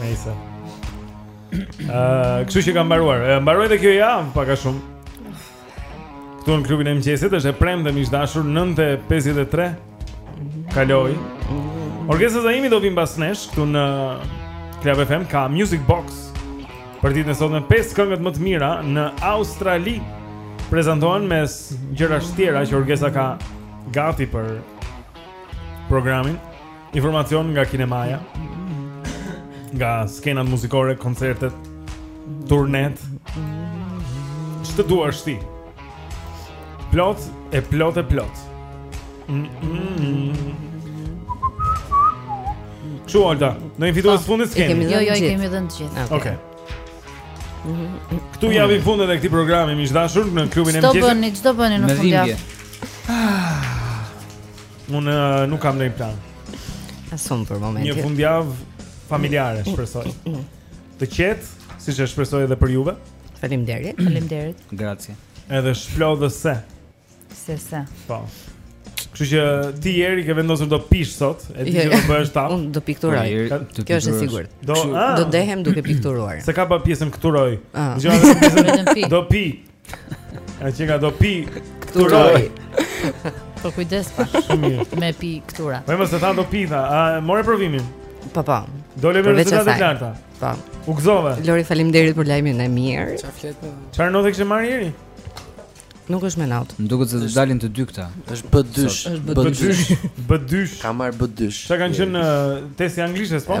Nëse. Ëh, uh, kështu që ka mbaruar. Mbaroi edhe kjo javë pak a shumë. Këtu në klubin e mëngjesit është e premte miq të dashur 9.53 kaloi Orgesa Zaimi do vijë mbas nesh Këtu në Club FM ka Music Box Për ditën e sotme 5 këngët më të mira në Australi prezantohen mes gjërash tjera që Orgesa ka gati për programin Informacion nga kinemaja Nga skenat muzikore, koncertet Turnet Ç'të duash ti Plot e plot e plot mm -mm. Kështu Olta, në infitu e së fundit s'kemi Jo, jo, i kemi dhe në gjithë Oke okay. Këtu i japim fund edhe këtij programi Miq të dashur në klubin e mëngjesit Ç'do bëni, ç'do bëni në fundjavë Në dhimbje ah. Unë nuk kam ndonjë plan. As unë për momentin. Një fundjavë familjare, shpresoj. Të qetë, siç e shpresoj edhe për juve. Faleminderit. Faleminderit. Grazie. Edhe shplodhëse. Se se. Po. Kështu që ti Jeri ke vendosur do pish sot, e di jo, që do jo. bësh tapë. Unë do pikturoj. Po, Kjo është e sigurt. Do ah. do dehem duke pikturuar. S'e kapa pjesën këturoj. Ah. Dgjoj. Do pi. A ti nga do pi këturoj Po kujdes po Me pi këtura Po e mos të thanë do pi tha E more provimin Po po Dole me rezultate të larta Po U gëzova Lori faleminderit për lajmin e mirë Ça flet po? Çfarë note kishte marrë Jeri? Nuk është me naut. Më duket se do dalin të dy këta. Është B dysh, është B dysh, B dysh. Ka marrë B dysh. Sa ka qenë testi i anglishtes, po?